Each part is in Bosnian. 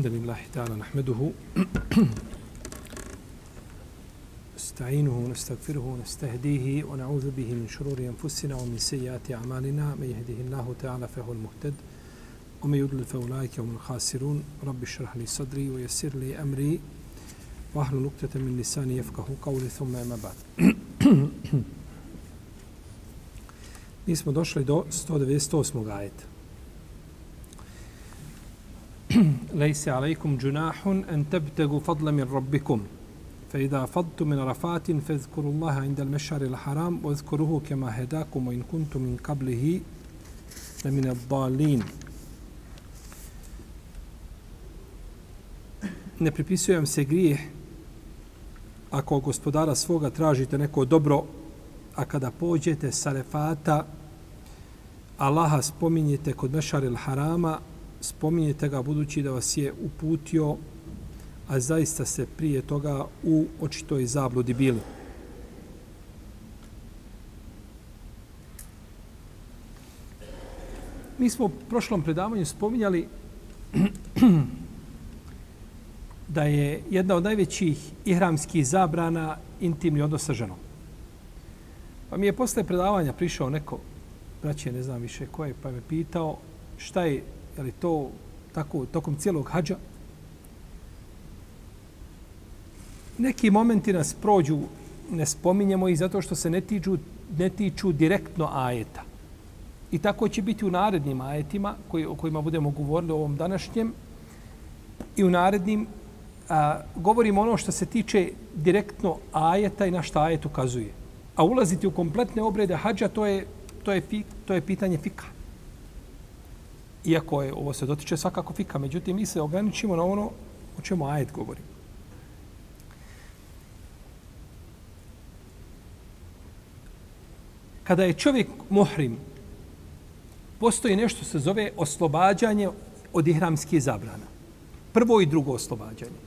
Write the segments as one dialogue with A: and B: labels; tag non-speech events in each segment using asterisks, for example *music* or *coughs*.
A: الحمد لله تعالى نحمده *coughs* نستعينه ونستغفره ونستهديه ونعوذ به من شرور أنفسنا ومن سيئات أعمالنا من يهده الله تعالى فهو المهتد ومن يضلل فأولئك هم الخاسرون رب اشرح لي صدري ويسر لي أمري واحلل نقطة من لساني يفقه قولي ثم ما بعد *coughs* Mi smo došli do 198. ajeta. ليس عليكم جناح أن تبتغوا فضلا من ربكم. فإذا فضتم من رفات فاذكروا الله عند المشعر الحرام واذكروه كما هداكم وإن كنتم من قبله لمن الضالين. Ne pripisuje vam se grijeh ako gospodara svoga tražite neko dobro, a kada pođete sa refata, Allaha spominjete kod mešaril harama, spominjete ga budući da vas je uputio, a zaista se prije toga u očitoj zabludi bili. Mi smo u prošlom predavanju spominjali *clears throat* da je jedna od najvećih ihramskih zabrana intimni odnos sa ženom. Pa mi je posle predavanja prišao neko, braće, ne znam više ko je, pa me pitao šta je, je li to tako tokom cijelog hađa? Neki momenti nas prođu, ne spominjemo ih zato što se ne tiču, ne tiču direktno ajeta. I tako će biti u narednim ajetima koji, o kojima budemo govorili u ovom današnjem i u narednim a, govorimo ono što se tiče direktno ajeta i na šta ajet ukazuje. A ulaziti u kompletne obrede hađa, to je, to je, to je pitanje fika. Iako je, ovo se dotiče svakako fika, međutim, mi se ograničimo na ono o čemu ajet govori. Kada je čovjek muhrim, postoji nešto se zove oslobađanje od ihramskih zabrana. Prvo i drugo oslobađanje.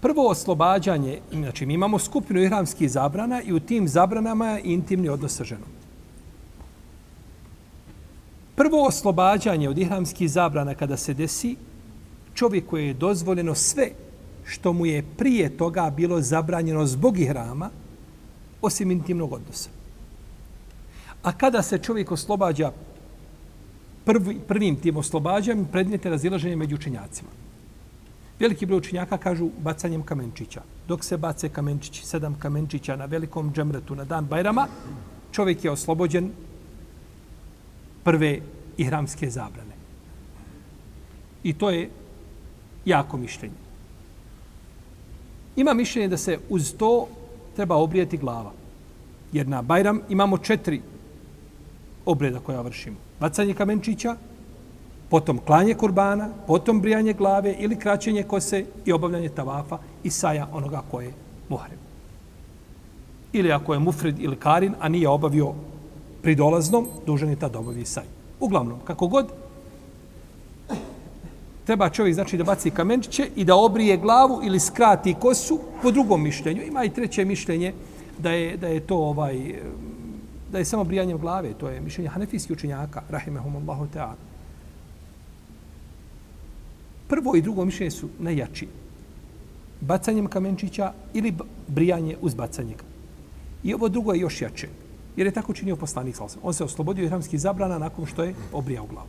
A: Prvo oslobađanje, znači mi imamo skupinu ihramskih zabrana i u tim zabranama je intimni odnos sa ženom. Prvo oslobađanje od ihramskih zabrana kada se desi, čovjeku je dozvoljeno sve što mu je prije toga bilo zabranjeno zbog ihrama, osim intimnog odnosa. A kada se čovjek oslobađa prvi, prvim tim oslobađanjem, predmete razilaženje među učenjacima. Veliki broj učenjaka kažu bacanjem kamenčića. Dok se bace kamenčići, sedam kamenčića na velikom džemretu na dan Bajrama, čovjek je oslobođen prve ihramske zabrane. I to je jako mišljenje. Ima mišljenje da se uz to treba obrijeti glava. Jer na Bajram imamo četiri obreda koja vršimo. Bacanje kamenčića, potom klanje kurbana, potom brijanje glave ili kraćenje kose i obavljanje tavafa i saja onoga koje je muhrem. Ili ako je mufrid ili karin, a nije obavio pridolaznom, dužan je ta da obavi saj. Uglavnom, kako god, treba čovjek znači da baci kamenčiće i da obrije glavu ili skrati kosu po drugom mišljenju. Ima i treće mišljenje da je, da je to ovaj da je samo brijanje glave, to je mišljenje hanefijskih učenjaka, rahimehumullahu ta'ala prvo i drugo mišljenje su najjači. Bacanjem kamenčića ili brijanje uz bacanje. I ovo drugo je još jače. Jer je tako činio poslanik Salsam. On se oslobodio ihramskih zabrana nakon što je obrijao glavu.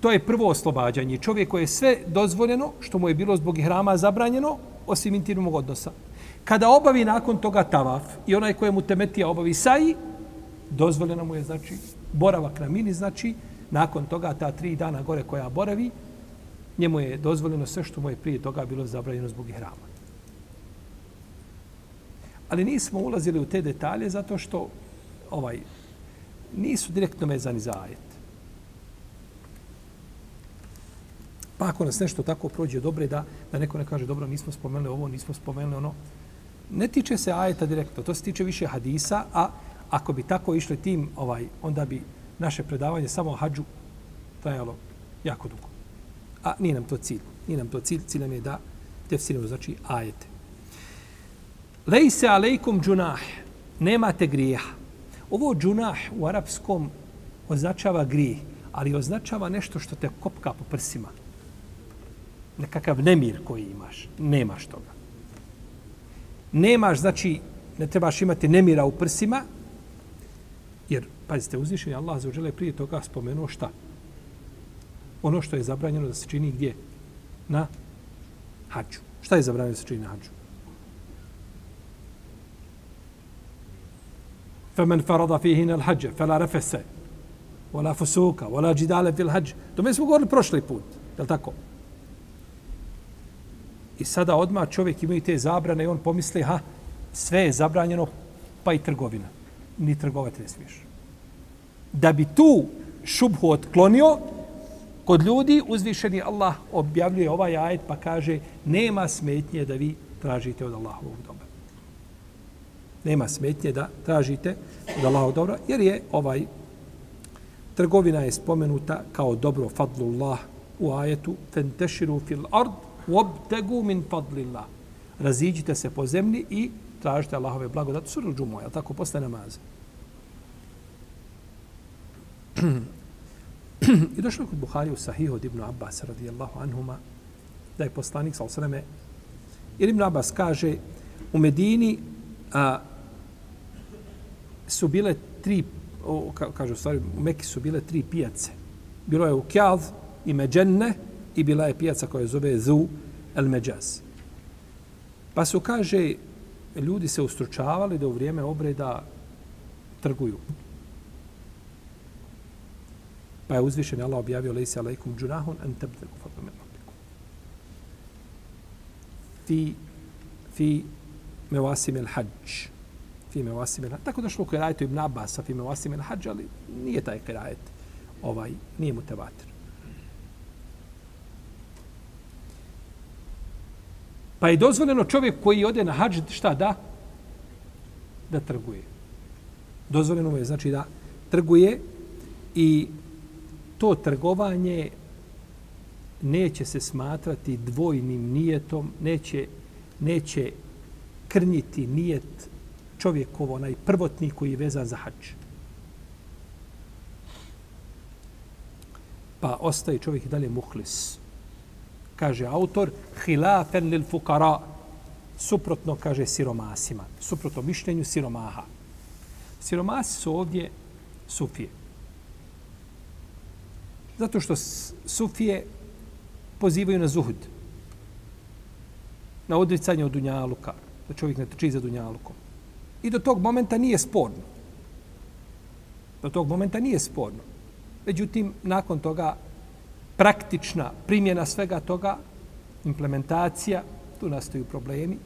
A: To je prvo oslobađanje. Čovjek koji je sve dozvoljeno, što mu je bilo zbog ihrama zabranjeno, osim intimnog odnosa. Kada obavi nakon toga tavaf i onaj kojemu temetija obavi saji, dozvoljeno mu je, znači, boravak na mini, znači, nakon toga ta tri dana gore koja boravi, njemu je dozvoljeno sve što mu je prije toga bilo zabranjeno zbog ihrama. Ali nismo ulazili u te detalje zato što ovaj nisu direktno vezani za ajet. Pa ako nas nešto tako prođe dobre da, da neko ne kaže dobro nismo spomenuli ovo, nismo spomenuli ono, ne tiče se ajeta direktno, to se tiče više hadisa, a ako bi tako išli tim, ovaj onda bi naše predavanje samo o hađu trajalo jako dugo. A nije nam to cilj. Nije nam to cilj. Cilj nam je da tefsirimo, znači ajete. Lejse alejkum džunah. Nemate grijeha. Ovo džunah u arapskom označava grijeh. ali označava nešto što te kopka po prsima. Nekakav nemir koji imaš. Nemaš toga. Nemaš, znači, ne trebaš imati nemira u prsima, jer, pazite, uzvišenje Allah za uđele prije toga spomenuo šta? Ono što je zabranjeno da se čini gdje? Na hađu. Šta je zabranjeno da se čini na hađu? فمن فرض فيهن الحج فلا رفس ولا فسوق ولا جدال في الحج to mi smo govorili prošli put je li tako i sada odma čovjek ima te zabrane i on pomisli ha sve je zabranjeno pa i trgovina ni trgovati ne smiješ da bi tu šubhu otklonio kod ljudi uzvišeni Allah objavljuje ovaj ajet pa kaže nema smetnje da vi tražite od Allahovog dobra nema smetnje da tražite od Allahog dobra, jer je ovaj trgovina je spomenuta kao dobro fadlullah u ajetu fenteširu fil ard wabtegu min fadlillah. Raziđite se po zemlji i tražite Allahove blagodati. Suru džumu, je tako? Posle namaza. *clears throat* I došlo kod Buhari u Sahihu od Ibnu Abbas radijallahu anhuma da je poslanik sa osreme, jer Ibnu Abbas kaže u Medini a, su bile tri, o, ka, kažu stvari, u Mekki su bile tri pijace. Bilo je u Kjad i Međenne i bila je pijaca koja zove Zu El Međaz. Pa su, kaže, ljudi se ustručavali da u vrijeme obreda trguju. Pa je uzvišen Allah objavio lejse alaikum džunahun an tabdagu fadlu min rabbikum. Fi, fi mevasim el hađ fime vasimena. Tako došlo u kirajetu Ibn Abbas fime me vasim el ali nije taj kirajet. Ovaj, nije mu tevatir. Pa je dozvoljeno čovjek koji ode na hađ, šta da? Da trguje. Dozvoljeno je znači da trguje i to trgovanje neće se smatrati dvojnim nijetom, neće, neće krnjiti nijet čovjekov onaj prvotni koji je vezan za hađ. Pa ostaje čovjek i dalje muhlis. Kaže autor, hilafen lil fukara, suprotno, kaže, siromasima. Suprotno mišljenju siromaha. Siromasi su ovdje sufije. Zato što sufije pozivaju na zuhud. Na odricanje od dunjaluka. Da čovjek ne trči za dunjalukom. I do tog momenta nije sporno. Do tog momenta nije sporno. Međutim, nakon toga praktična primjena svega toga, implementacija, tu nastaju problemi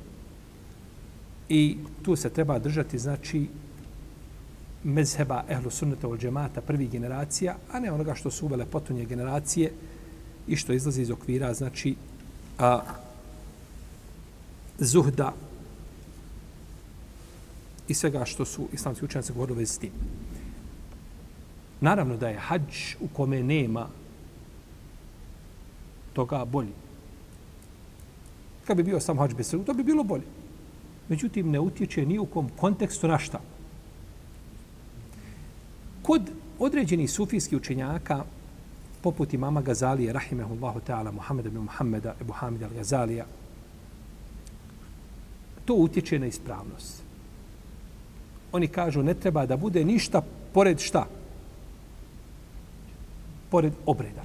A: i tu se treba držati, znači, mezheba ehlu sunneta ol džemata prvih generacija, a ne onoga što su uvele potonje generacije i što izlazi iz okvira, znači, a, zuhda i svega što su islamski učenjaci govorili vezi s tim. Naravno da je hađ u kome nema toga bolji. Kad bi bio sam hađ bez srdu, to bi bilo bolje. Međutim, ne utječe ni u kom kontekstu na šta. Kod određenih sufijskih učenjaka, poput imama Gazalije, rahimehullahu ta'ala, Muhammed ibn Muhammeda, Ebu Hamid al-Gazalija, to utječe na ispravnost oni kažu ne treba da bude ništa pored šta? Pored obreda.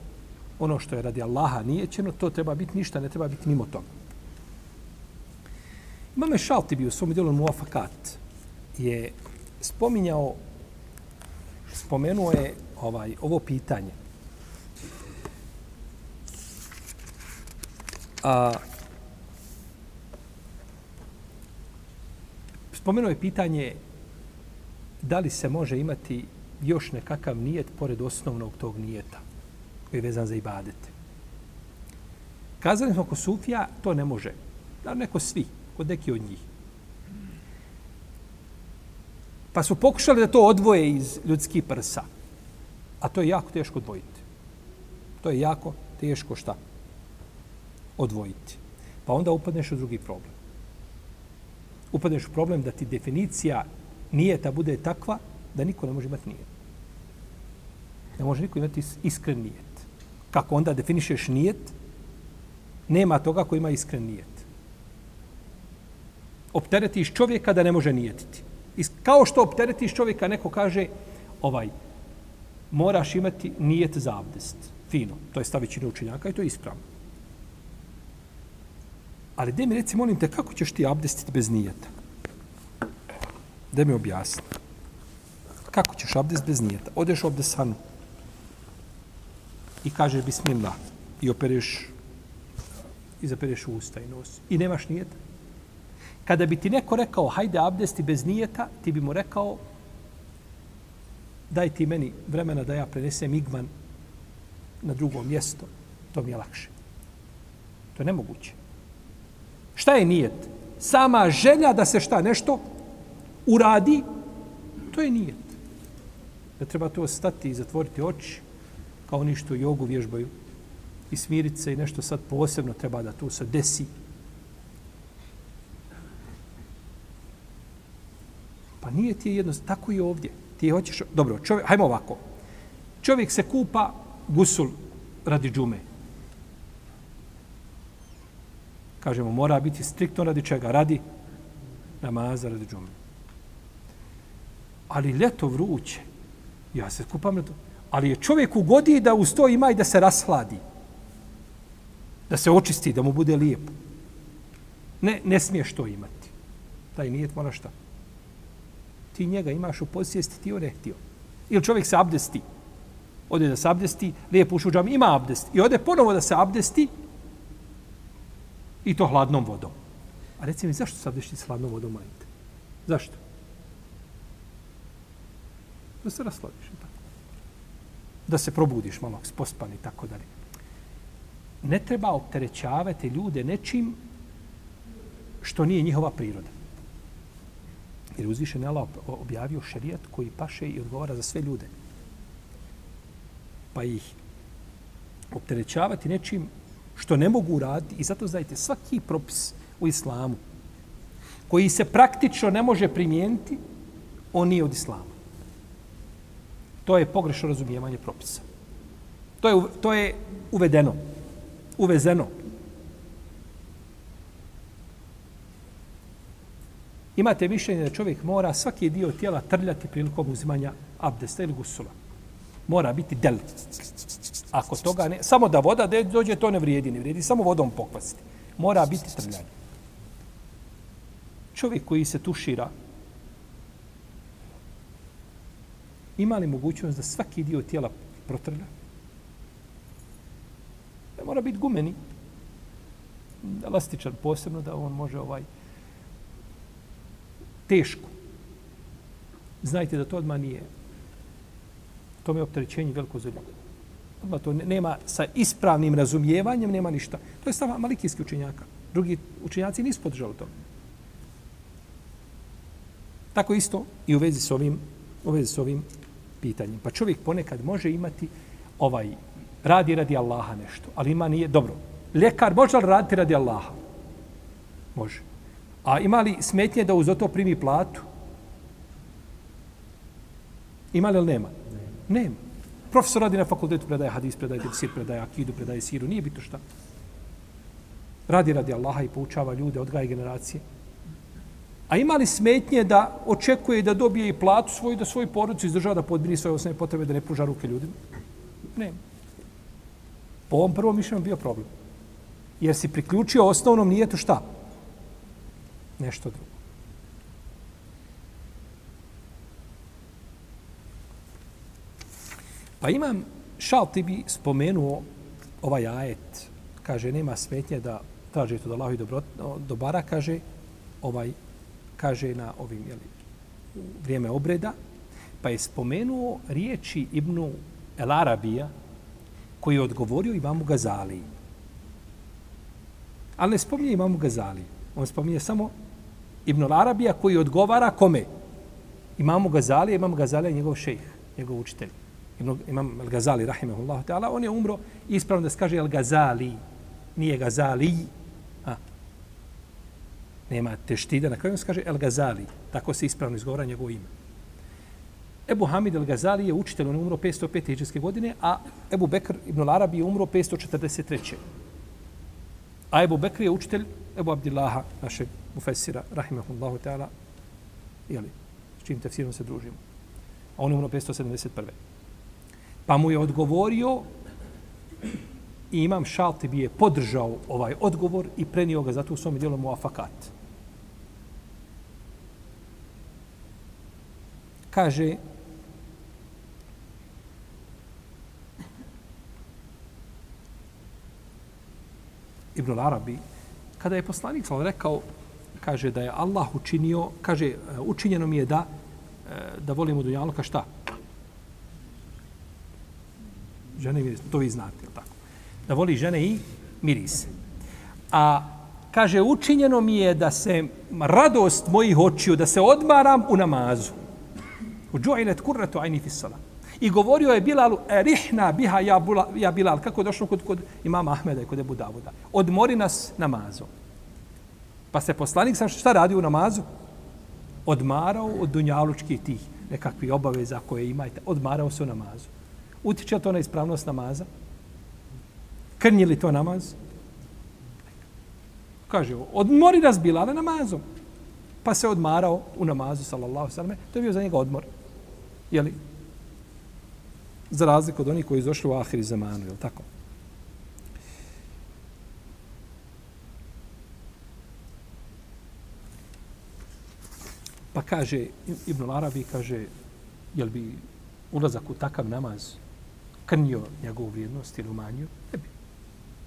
A: Ono što je radi Allaha nijećeno, to treba biti ništa, ne treba biti mimo toga. Imame Šalti bi u svom dijelu Muafakat je spominjao, spomenuo je ovaj, ovo pitanje. A, spomenuo je pitanje da li se može imati još nekakav nijet pored osnovnog tog nijeta koji je vezan za ibadete. Kazali smo kod Sufija, to ne može. Da neko svi, kod neki od njih. Pa su pokušali da to odvoje iz ljudskih prsa. A to je jako teško odvojiti. To je jako teško šta? Odvojiti. Pa onda upadneš u drugi problem. Upadneš u problem da ti definicija nijeta bude takva da niko ne može imati nijet. Ne može niko imati iskren nijet. Kako onda definišeš nijet? Nema toga ko ima iskren nijet. Opteretiš čovjeka da ne može nijetiti. Kao što opteretiš čovjeka, neko kaže, ovaj, moraš imati nijet za abdest. Fino. To je stavićina učenjaka i to je ispravno. Ali gdje mi reci, molim te, kako ćeš ti abdestiti bez nijeta? Da mi objasni. Kako ćeš abdest bez nijeta? Odeš u abdesanu i kažeš bismillah i opereš i zapereš usta i nos i nemaš nijeta. Kada bi ti neko rekao hajde abdesti bez nijeta, ti bi mu rekao daj ti meni vremena da ja prenesem igman na drugo mjesto, to mi je lakše. To je nemoguće. Šta je nijet? Sama želja da se šta nešto uradi, to je nijet. Da treba to stati i zatvoriti oči, kao oni što jogu vježbaju, i smiriti se i nešto sad posebno treba da tu se desi. Pa nije ti jedno, tako i ovdje. Ti hoćeš, dobro, čovjek, hajmo ovako. Čovjek se kupa gusul radi džume. Kažemo, mora biti striktno radi čega? Radi namaza radi džume. Ali ljeto vruće. Ja se kupam ljeto. Ali je čovjek u godi da uz to ima i da se rasladi. Da se očisti, da mu bude lijepo. Ne, ne smiješ to imati. Taj nijet mora šta? Ti njega imaš u posjesti, ti on ne htio. Ili čovjek se abdesti. Ode da se abdesti, lijepo ušu džam, ima abdest. I ode ponovo da se abdesti, I to hladnom vodom. A reci mi, zašto se abdesti s hladnom vodom majte? Zašto? Da se rasladiš. Tako. Da se probudiš malo, pospan i tako dalje. Ne treba opterećavati ljude nečim što nije njihova priroda. Jer uzvišen je Allah objavio šerijat koji paše i odgovara za sve ljude. Pa ih opterećavati nečim što ne mogu uraditi. I zato znajte, svaki propis u islamu koji se praktično ne može primijeniti, on nije od islama. To je pogrešno razumijevanje propisa. To je, to je uvedeno. Uvezeno. Imate mišljenje da čovjek mora svaki dio tijela trljati prilikom uzimanja abdesta ili gusula. Mora biti del. Ako toga ne, samo da voda dođe, to ne vrijedi, ne vrijedi, samo vodom pokvasiti. Mora biti trljanje. Čovjek koji se tušira, ima li mogućnost da svaki dio tijela protrlja? Ne mora biti gumeni, elastičan posebno, da on može ovaj teško. Znajte da to odmah nije. To mi je opterećenje veliko za ljubav. Odmah to nema sa ispravnim razumijevanjem, nema ništa. To je stava malikijski učenjaka. Drugi učenjaci nisu podržali to. Tako isto i u vezi s ovim, u vezi s ovim pitanjem. Pa čovjek ponekad može imati ovaj radi radi Allaha nešto, ali ima nije dobro. Ljekar može li raditi radi Allaha? Može. A ima li smetnje da uz to primi platu? Ima li ili nema? Nema. Profesor radi na fakultetu, predaje hadis, predaje tefsir, predaje akidu, predaje siru, nije bito šta. Radi radi Allaha i poučava ljude, odgaje generacije. A ima li smetnje da očekuje da dobije i platu svoju, da svoj porodicu izdržava da podbini svoje osnovne potrebe, da ne pruža ruke ljudima? Ne. Po ovom prvom mišljenju bio problem. Jer si priključio osnovnom nijetu šta? Nešto drugo. Pa imam, šal ti bi spomenuo ovaj ajet, kaže, nema smetnje da traže to da Allah i dobro, dobara, kaže, ovaj, kaže na ovim, jeli, u vrijeme obreda, pa je spomenuo riječi Ibnu El Arabija, koji je odgovorio Imamu Gazaliji. Ali ne spominje Imamu Gazaliji. On spominje samo Ibn El Arabija koji odgovara kome? Imamu Gazali, Imam Gazali je njegov šejh, njegov učitelj. Imam Al-Gazali, rahimahullahu ta'ala, on je umro ispravno da se kaže Al-Gazali, nije Gazali. Nema teštida, na kraju se kaže Al-Gazali. Tako se ispravno izgovara njegovo ime. Ebu Hamid el-Gazali je učitelj, on je umro 505. iđeske godine, a Ebu Bekr ibn Arabi je umro 543. A Ebu Bekr je učitelj Ebu Abdillaha, našeg mufessira, rahimahullahu ta'ala, jeli, s čim tefsirom se družimo. A on je umro 571. Pa mu je odgovorio i imam šalti bi je podržao ovaj odgovor i prenio ga zato u svom dijelu mu Kaže, Ibn Arabi, kada je poslanik rekao, kaže da je Allah učinio, kaže, e, učinjeno mi je da, e, da volimo dunjaluka šta? Žene miris, to vi znate, je tako? Da voli žene i mirise. A kaže, učinjeno mi je da se radost mojih očiju, da se odmaram u namazu. Uđu'ilet kurratu ajni ajni fissala. I govorio je Bilalu, erihna biha ja, bula, ja Bilal, kako je došlo kod, kod imama Ahmeda i kod Ebu Davuda. Odmori nas namazom. Pa se poslanik sam šta radi u namazu? Odmarao od dunjalučkih tih nekakvih obaveza koje imajte. Odmarao se u namazu. Utiče to na ispravnost namaza? Krnji li to namaz? Kaže, odmori nas Bilala namazom. Pa se odmarao u namazu, sallallahu sallam. To je bio za njega odmor. Jeli? Za razliku od onih koji izošli u ahiri zamanu, je tako? Pa kaže, Ibn Arabi kaže, jel bi ulazak u takav namaz krnio njegovu vrijednost ili umanjio? Ne bi.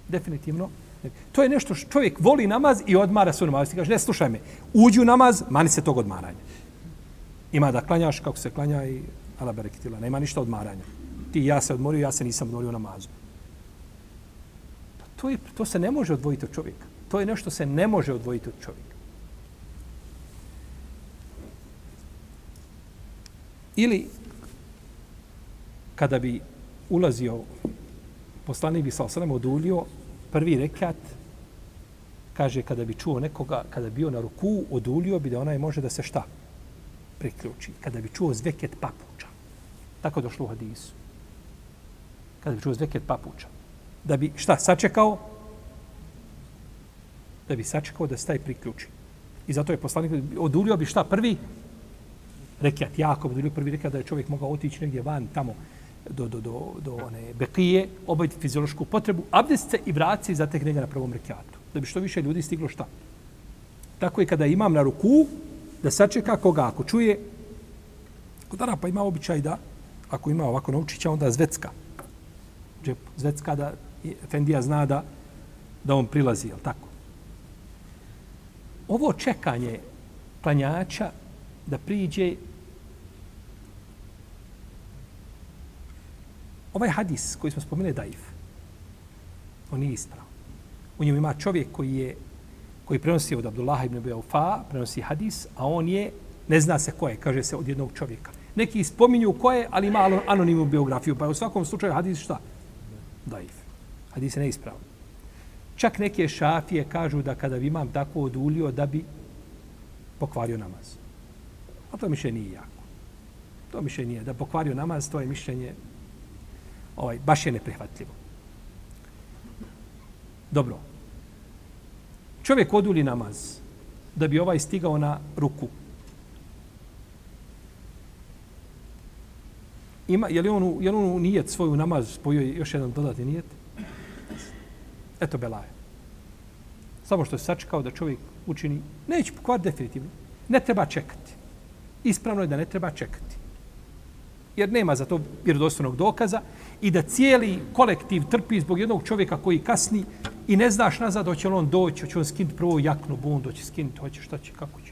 A: Definitivno. Ne bi. To je nešto što čovjek voli namaz i odmara svoj namaz. Ti kaže, ne, slušaj me, uđi u namaz, mani se tog odmaranja. Ima da klanjaš kako se klanja i ala berekitila. Nema ništa odmaranja ti ja se odmorio, ja se nisam odmorio namazu. Pa to, je, to se ne može odvojiti od čovjeka. To je nešto se ne može odvojiti od čovjeka. Ili kada bi ulazio poslanik bi sa osanem odulio prvi rekat kaže kada bi čuo nekoga kada bi bio na ruku odulio bi da onaj može da se šta priključi kada bi čuo zveket papuča tako došlo u hadisu kada bi čuo zveket papuča. Da bi šta, sačekao? Da bi sačekao da se taj priključi. I zato je poslanik odulio bi šta prvi? Rekiat, jako odulio prvi rekiat da je čovjek mogao otići negdje van tamo do, do, do, do one bekije, obaviti fiziološku potrebu, abdest se i vrat se i zatekne ga na prvom rekiatu. Da bi što više ljudi stiglo šta? Tako je kada imam na ruku, da sačeka koga ako čuje, kod Arapa ima običaj da, ako ima ovako novčića, onda zvecka džep zvecka da Efendija zna da, da on prilazi, je tako? Ovo čekanje klanjača da priđe ovaj hadis koji smo spomenuli daif on nije isprav. U njemu ima čovjek koji je koji prenosi od Abdullaha ibn Beufa, prenosi hadis, a on je, ne zna se ko je, kaže se od jednog čovjeka. Neki spominju ko je, ali ima anonimnu biografiju, pa je u svakom slučaju hadis šta? daif. Hadis je neispravan. Čak neke šafije kažu da kada bi imam tako odulio da bi pokvario namaz. A to mišljenje nije jako. To mišljenje nije. Da pokvario namaz, to je mišljenje ovaj, baš je neprihvatljivo. Dobro. Čovjek odulji namaz da bi ovaj stigao na ruku. ima, je li on, je li on nijet svoju namaz spojio još jedan dodatni nijet? Eto belaje. Samo što se sačekao da čovjek učini, neće pokvar definitivno. Ne treba čekati. Ispravno je da ne treba čekati. Jer nema za to vjerodostojnog dokaza i da cijeli kolektiv trpi zbog jednog čovjeka koji kasni i ne znaš nazad hoće li on doći, hoće on skinuti prvo jaknu bundu, hoće skinuti, hoće šta će, kako će.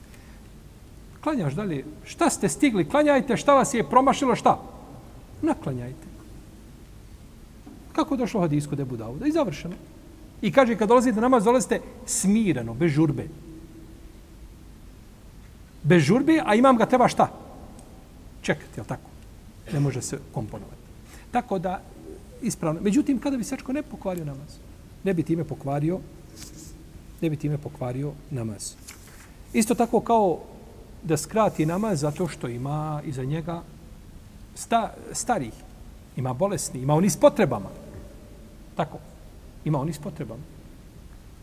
A: Klanjaš dalje. Šta ste stigli? Klanjajte, šta vas je promašilo, šta? naklanjajte. Kako je došlo hadis debu Ebu Dauda? I završeno. I kaže, kad dolazite na namaz, dolazite smireno, bez žurbe. Bez žurbe, a imam ga treba šta? Čekati, jel tako? Ne može se komponovati. Tako da, ispravno. Međutim, kada bi sečko ne pokvario namaz, ne bi time pokvario, ne bi time pokvario namaz. Isto tako kao da skrati namaz zato što ima iza njega sta, starih, ima bolesni, ima oni s potrebama. Tako. Ima oni s potrebama.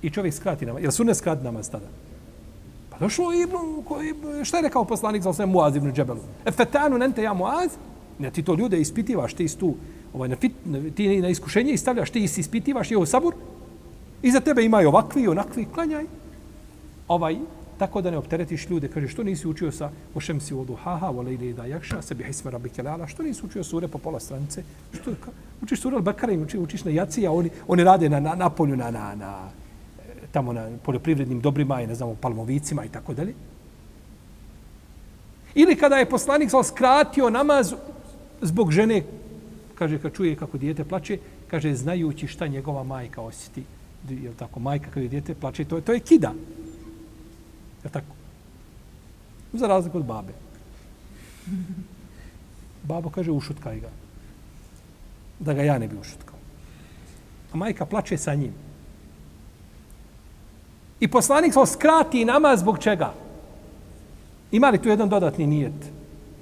A: I čovjek skrati namaz. Jel su ne skrati namaz tada? Pa došlo Ibnu, koji, šta je rekao poslanik za sve Muaz ibn Džebelu? E nente ja Muaz? Ne, ti to ljude ispitivaš, ti tu, ovaj, na fit, ti na iskušenje i stavljaš, ti ispitivaš njihov sabur. I za tebe imaju ovakvi i onakvi, klanjaj. Ovaj, tako da ne opteretiš ljude. Kaže, što nisi učio sa ošem si vodu haha, vole ili da jakša, sebi hisme rabi kelala, što nisi učio sure po pola stranice? Što, ka, učiš sure al-Bakara i učiš, učiš na jaci, a oni, oni rade na, na, na polju, na, na, na, e, tamo na poljoprivrednim dobrima i ne znamo, palmovicima i tako dalje. Ili kada je poslanik sal skratio namaz zbog žene, kaže, kad čuje kako dijete plače, kaže, znajući šta njegova majka osjeti. Je tako, majka kada dijete plače, to, to je kida. Je tako? Za razliku od babe. Babo kaže, ušutkaj ga. Da ga ja ne bi ušutkao. A majka plače sa njim. I poslanik svoj skrati namaz zbog čega? Ima li tu jedan dodatni nijet?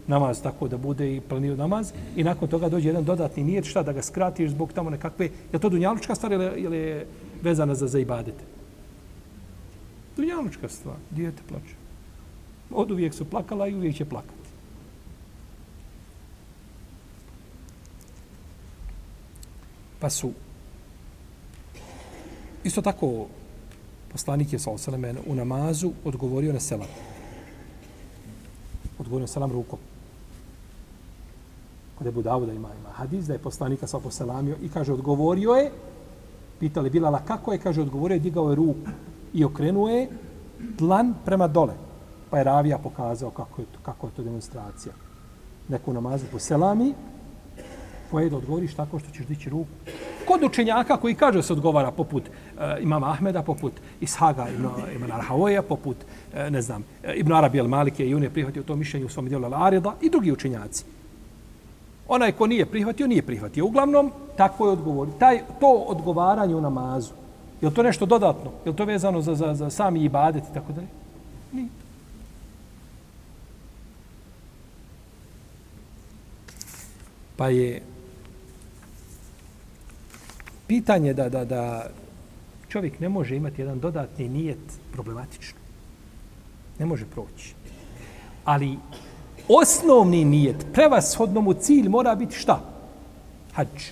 A: Namaz tako da bude i planio namaz. I nakon toga dođe jedan dodatni nijet. Šta da ga skratiš zbog tamo nekakve... Je to dunjalučka stvar ili, ili je vezana za, za ibadete? Dunjalučka stvar. Dijete plače. Od uvijek su plakala i uvijek će plakati. Pa su isto tako poslanik je sal salame u namazu odgovorio na selam. Odgovorio na selam rukom. Kod Ebu Davuda ima, ima hadis da je poslanika sa poselamio i kaže odgovorio je, pitali Bilala kako je, kaže odgovorio je, digao je ruku i okrenuo je dlan prema dole. Pa je Ravija pokazao kako je to, kako je to demonstracija. Neku namazu po selami, koje da odgovoriš tako što ćeš dići ruku. Kod učenjaka koji kaže se odgovara poput uh, imama Ahmeda, poput Ishaga ibn, ibn Arhavoja, poput, uh, ne znam, eh, ibn Arabi al-Malike i on je prihvatio to mišljenje u svom dijelu al-Arida i drugi učenjaci. Onaj ko nije prihvatio, nije prihvatio. Uglavnom, tako je odgovor. Taj, to odgovaranje u namazu, je to nešto dodatno? Je to vezano za, za, za sami ibadet i tako dalje? Nije. Pa je pitanje da, da, da čovjek ne može imati jedan dodatni nijet problematično. Ne može proći. Ali osnovni nijet, prevashodno mu cilj mora biti šta? Hadž.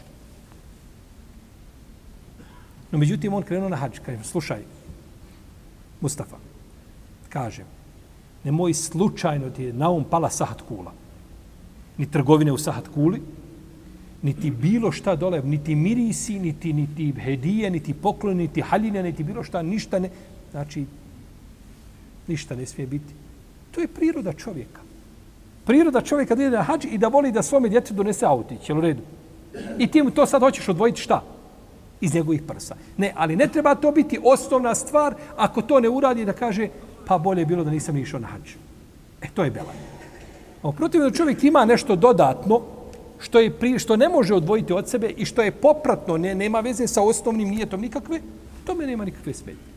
A: No, međutim, on krenuo na hadž. Kaže, slušaj, Mustafa, kaže, nemoj slučajno ti je na um pala sahat kula. Ni trgovine u sahat kuli, niti bilo šta dole, niti mirisi, niti, niti hedije, niti poklon, niti haljine, niti bilo šta, ništa ne, znači, ništa ne smije biti. To je priroda čovjeka. Priroda čovjeka da ide na hađ i da voli da svome djetetu donese autić, jel u redu? I ti mu to sad hoćeš odvojiti šta? Iz njegovih prsa. Ne, ali ne treba to biti osnovna stvar ako to ne uradi da kaže pa bolje je bilo da nisam išao na hađ. E, to je belanje. Protivno čovjek ima nešto dodatno, što je pri, što ne može odvojiti od sebe i što je popratno, ne, nema veze sa osnovnim nijetom nikakve, to me nema nikakve smetnje.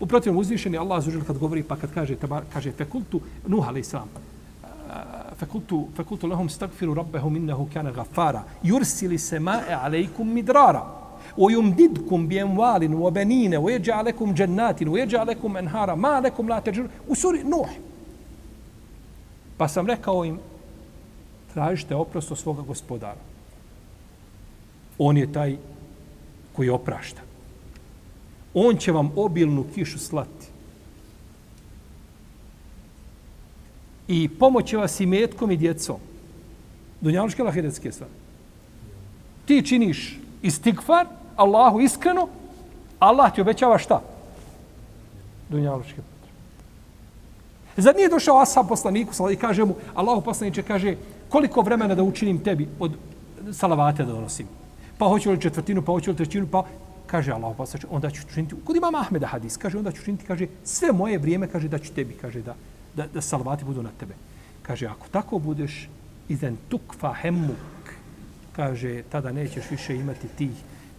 A: U protivnom uzvišeni Allah zužel kad govori, pa kad kaže, tabar, kaže fekultu, Nuh alaih fakultu fakultu lahum istaghfiru rabbuhum innahu gafara, jursili se ma'e alejkum midrara, o yumdidkum bi amwalin wa banin wa jeđa alekum jannatin wa jeđa alekum anhara ma lakum la tajur u Nuh. Pa sam rekao im, tražite oprost od svoga gospodara. On je taj koji oprašta. On će vam obilnu kišu slati. I pomoće vas i metkom i djecom. Dunjaluške lahidetske stvari. Ti činiš istigfar, Allahu iskreno, Allah ti obećava šta? Dunjaluške Zar nije došao Asab poslaniku i kaže mu, Allahu poslaniče kaže, koliko vremena da učinim tebi od salavate da donosim? Pa hoću li četvrtinu, pa hoću li trećinu, pa kaže Allah, pa onda ću činiti, kod imam Ahmeda hadis, kaže, onda ću činiti, kaže, sve moje vrijeme, kaže, da ću tebi, kaže, da, da, da salavati budu na tebe. Kaže, ako tako budeš, izen tukfa hemmuk, kaže, tada nećeš više imati tih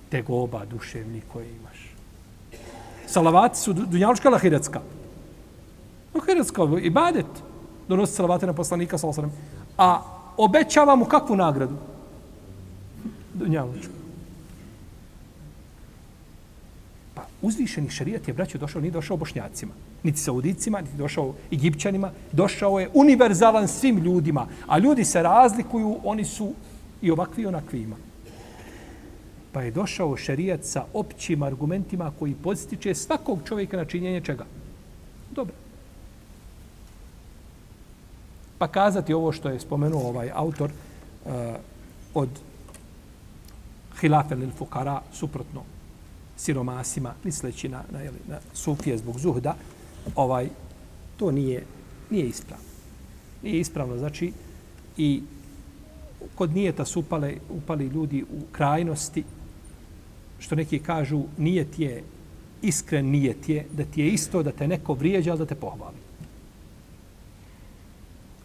A: tegoba duševni koje imaš. Salavati su dunjalučka ili ahiretska? Ahiretska, ibadet. Donosi salavate na poslanika, sallallahu A obećava mu kakvu nagradu? Dunjalučku. Pa uzvišeni šarijat je, braćo, došao, nije došao bošnjacima, niti saudicima, niti došao egipćanima, došao je univerzalan svim ljudima, a ljudi se razlikuju, oni su i ovakvi i onakvima. Pa je došao šarijat sa općim argumentima koji postiče svakog čovjeka na činjenje čega? Dobro. Pa kazati ovo što je spomenuo ovaj autor uh, od hilafe lil fukara, suprotno siromasima, misleći na, na, na sufije zbog zuhda, ovaj, to nije, nije ispravno. Nije ispravno, znači, i kod nijeta su upale, upali ljudi u krajnosti, što neki kažu, nijet je iskren nijet je da ti je isto da te neko vrijeđa, da te pohvali.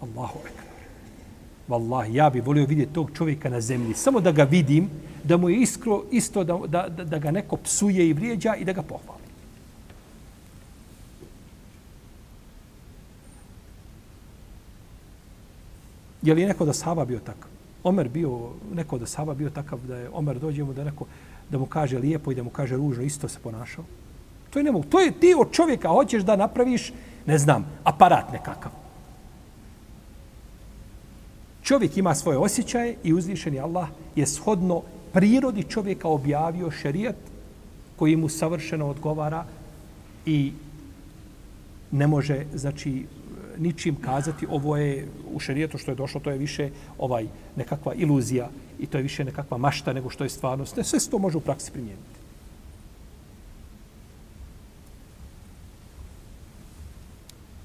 A: Allahu ekber. Wallahi, ja bih volio vidjeti tog čovjeka na zemlji. Samo da ga vidim, da mu je iskro isto da, da, da, da ga neko psuje i vrijeđa i da ga pohvali. Je li neko da Sava bio takav? Omer bio, neko da Sava bio takav da je Omer dođe mu da neko da mu kaže lijepo i da mu kaže ružno, isto se ponašao. To je nemogu. To je ti od čovjeka hoćeš da napraviš, ne znam, aparat nekakav. Čovjek ima svoje osjećaje i uzvišeni Allah je shodno prirodi čovjeka objavio šerijat koji mu savršeno odgovara i ne može, znači, ničim kazati ovo je u šerijetu što je došlo, to je više ovaj nekakva iluzija i to je više nekakva mašta nego što je stvarnost. Ne, sve se to može u praksi primijeniti.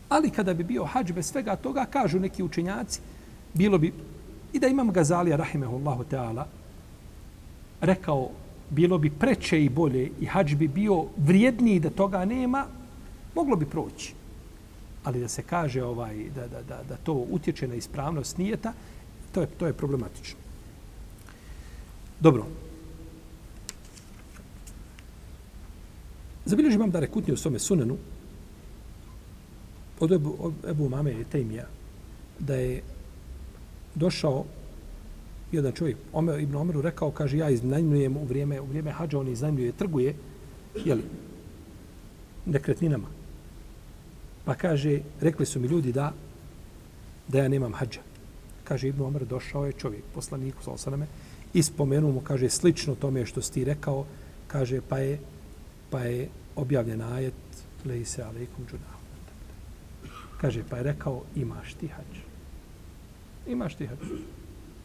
A: Ali kada bi bio hađ bez svega toga, kažu neki učenjaci, bilo bi, i da imam Gazalija, rahimehullahu ta'ala, rekao, bilo bi preče i bolje i hađ bi bio vrijedniji da toga nema, moglo bi proći. Ali da se kaže ovaj da, da, da, da to utječe na ispravnost nijeta, to je, to je problematično. Dobro. Zabilježi imam da rekutni u svome sunenu od Ebu, od Ebu Mame i Tejmija da je došao jedan čovjek, Omer, Ibn Omeru rekao, kaže, ja iznajmljujem u vrijeme, u vrijeme hađa, on iznajmljuje, trguje, jeli, nekretninama. Pa kaže, rekli su mi ljudi da, da ja nemam hađa. Kaže, Ibn Omer došao je čovjek, poslaniku, sa osaname, i spomenuo mu, kaže, slično tome što si ti rekao, kaže, pa je, pa je objavljen ajet, lej se alaikum džunahu. Kaže, pa je rekao, imaš ti hađa imaš ti hađ.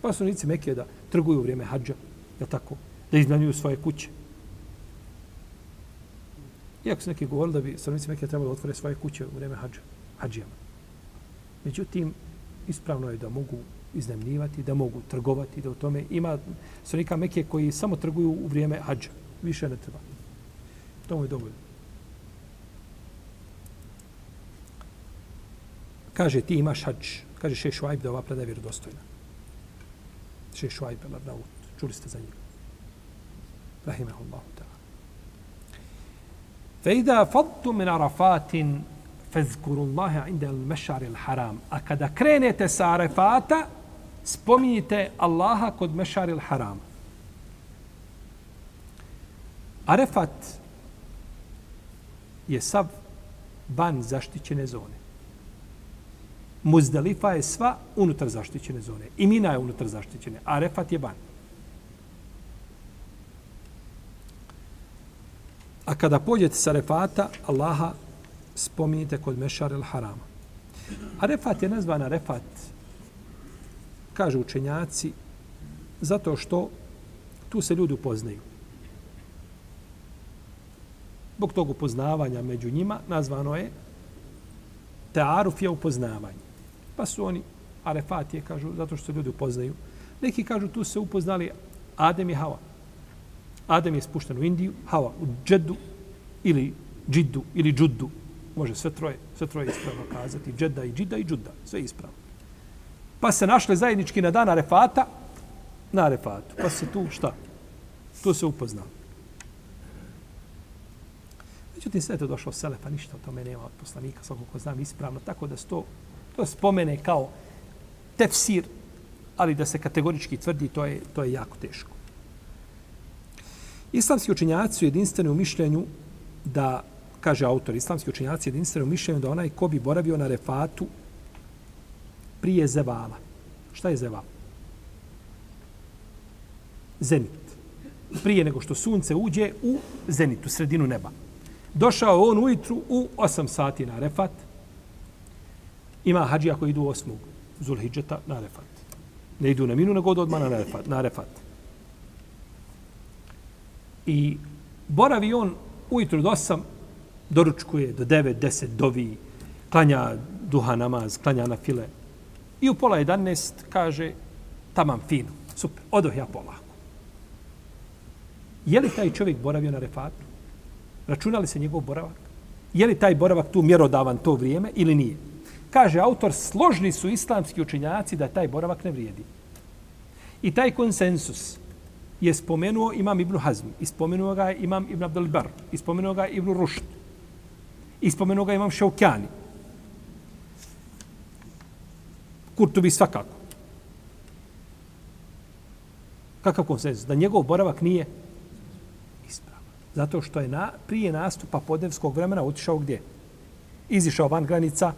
A: Pa su nici Mekije da trguju u vrijeme hađa, je tako? Da iznanjuju svoje kuće. Iako su neki govorili da bi stanovnici Mekije trebali da otvore svoje kuće u vrijeme hađa, hađijama. Međutim, ispravno je da mogu iznajmljivati, da mogu trgovati, da u tome ima stanovnika Mekije koji samo trguju u vrijeme hađa. Više ne treba. To mu je dovoljno. Kaže, ti imaš hađ, Kaže šeš Švajb da ova predaja vjerodostojna. شيخ شعيب الأرناوت جلس تزين رحمه الله تعالى. فإذا فضت من عرفات فاذكر الله عند المشعر الحرام. أكد كرينة سعرفات سبميت الله قد مشعر الحرام. عرفت يسب بان زشتي زونه Muzdalifa je sva unutar zaštićene zone. I Mina je unutar zaštićene. Arefat je ban. A kada pođete sa Arefata, Allaha spominjite kod Mešar el Harama. Arefat je nazvan Arefat, kažu učenjaci, zato što tu se ljudi upoznaju. Bog tog upoznavanja među njima nazvano je Tearuf je upoznavanje. Pa su oni Arefatije, kažu, zato što se ljudi upoznaju. Neki kažu, tu se upoznali Adem i Hava. Adem je spušten u Indiju, Hava u Džeddu ili Džiddu ili Džuddu. Može sve troje, sve troje ispravno kazati. Džedda i Džidda i Džudda. Sve ispravno. Pa se našli zajednički na dan Arefata, na Arefatu. Pa se tu, šta? Tu se upoznali. Međutim, sve je to došlo sele, pa ništa o tome nema od poslanika, svakog ko znam ispravno, tako da sto to To spomene kao tefsir, ali da se kategorički tvrdi, to je, to je jako teško. Islamski učenjaci su jedinstveni u mišljenju da, kaže autor, islamski učenjaci jedinstveni u mišljenju da onaj ko bi boravio na refatu prije zevala. Šta je zeval? Zenit. Prije nego što sunce uđe u zenitu, sredinu neba. Došao on ujutru u 8 sati na refat. Ima hađija koji idu osmog Zulhidžeta na refat. Ne idu na minu, nego odmah na refat. Na refat. I boravi on ujutru do 8, doručkuje do 9, 10, dovi, klanja duha namaz, klanja na file. I u pola 11 kaže, tamam, fino, super, odoh ja polako. Je li taj čovjek boravio na refatu? Računali se njegov boravak? Je li taj boravak tu mjerodavan to vrijeme ili nije? Kaže autor, složni su islamski učenjaci da taj boravak ne vrijedi. I taj konsensus je spomenuo imam Ibn Hazm, ispomenuo spomenuo ga imam Ibn Abdel Bar, ispomenuo spomenuo ga Ibn Rušt, ispomenuo spomenuo ga imam Šaukjani. Kurtubi svakako. Kakav konsensus? Da njegov boravak nije ispravan. Zato što je na, prije nastupa podnevskog vremena otišao gdje? Izišao van granica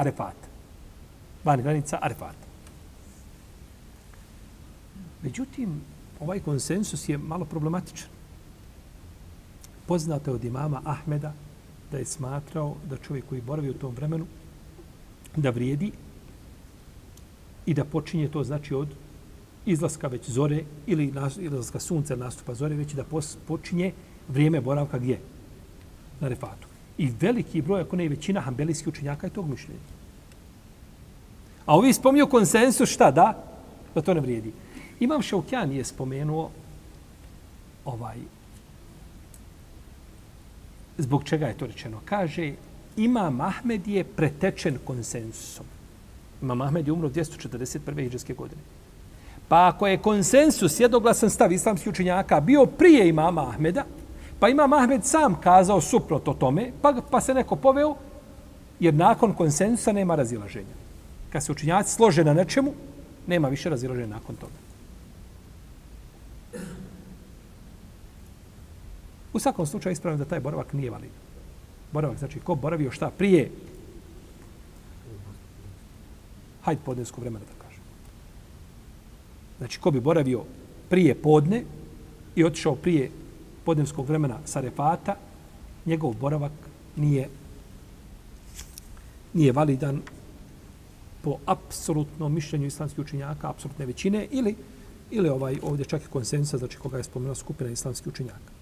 A: Arefata. Van granica Arefata. Međutim, ovaj konsensus je malo problematičan. Poznato je od imama Ahmeda da je smatrao da čovjek koji boravi u tom vremenu da vrijedi i da počinje to znači od izlaska već zore ili izlaska sunca nastupa zore već da počinje vrijeme boravka gdje? Na refatu. I veliki broj, ako ne i većina hambelijskih učenjaka je tog mišljenja. A ovi spomnio konsensus šta da? Da to ne vrijedi. Imam Šaukjan je spomenuo ovaj zbog čega je to rečeno. Kaže, Imam Ahmed je pretečen konsensusom. Imam Ahmed je umro 241. iđeske godine. Pa ako je konsensus, jednoglasan stav islamskih učenjaka, bio prije imama Ahmeda, pa imam Ahmed sam kazao suprot o tome, pa, pa se neko poveo, jer nakon konsensusa nema razilaženja. Kad se učinjaci slože na nečemu, nema više razilaženja nakon toga. U svakom slučaju ispravljam da taj boravak nije valid. Boravak, znači, ko boravio šta prije? Hajde podnesku vremena da kažem. Znači, ko bi boravio prije podne i otišao prije podnevskog vremena sa refata, njegov boravak nije nije validan po apsolutnom mišljenju islamskih učenjaka, apsolutne većine, ili, ili ovaj ovdje čak i konsensa, znači koga je spomenula skupina islamskih učenjaka.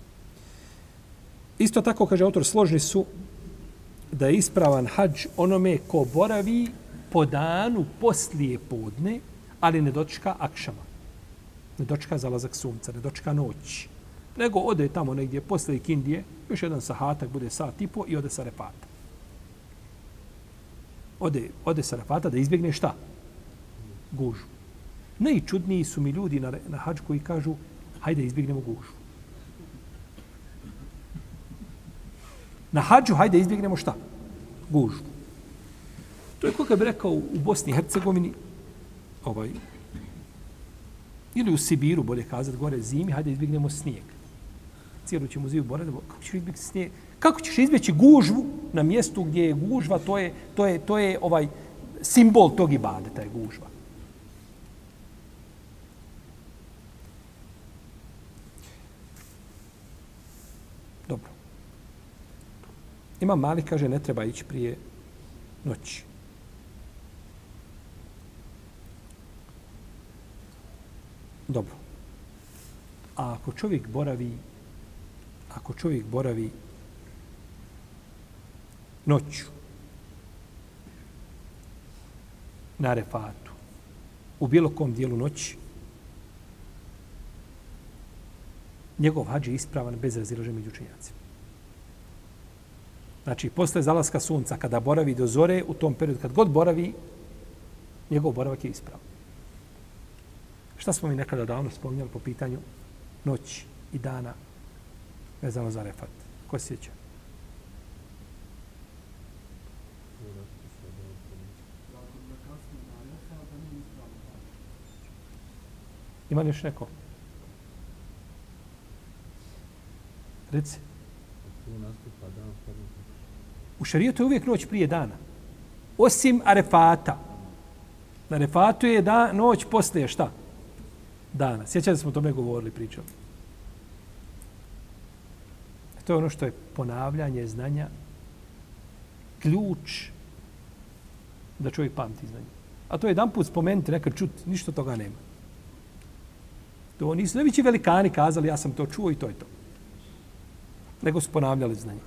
A: Isto tako, kaže autor, složni su da je ispravan hađ onome ko boravi po danu poslije podne, ali ne dočka akšama. Ne dočka zalazak sunca, ne dočka noć. Nego ode tamo negdje posle ikindije, još jedan sahatak bude sat i po i ode sa repata. Ode, ode sa repata da izbjegne šta? Gužu. Najčudniji su mi ljudi na, na hađu koji kažu hajde izbjegnemo gužu. Na hađu, hajde izbjegnemo šta? Gužu. To je koga bi rekao u Bosni i Hercegovini, ovaj, ili u Sibiru, bolje kazati, gore zimi, hajde izbjegnemo snijeg. Cijelu će zivu borati, kako ćeš izbjeći. Kako ćeš izbjeći gužvu na mjestu gdje je gužva, to je, to je, to je ovaj simbol tog ibadeta taj gužva. Dobro. Ima mali, kaže, ne treba ići prije noći. Dobro. A ako čovjek boravi, ako čovjek boravi noću na refatu, u bilo kom dijelu noći, njegov hađ je ispravan bez razilaže među učenjacima. Znači, posle zalaska sunca, kada boravi do zore, u tom periodu, kad god boravi, njegov boravak je ispravan. Šta smo mi nekada davno spominjali po pitanju noći i dana vezano za refat? Ko se sjeća? Ima li još neko? Reci. U šarijetu je uvijek noć prije dana. Osim arefata. Na arefatu je da, noć poslije šta? Dana. Sjećate smo o tome govorili, pričali. To je ono što je ponavljanje znanja ključ da čovjek pamti znanje. A to je jedan put spomenuti, nekad čut, ništa toga nema. To nisu najveći velikani kazali, ja sam to čuo i to je to. Nego su ponavljali znanje.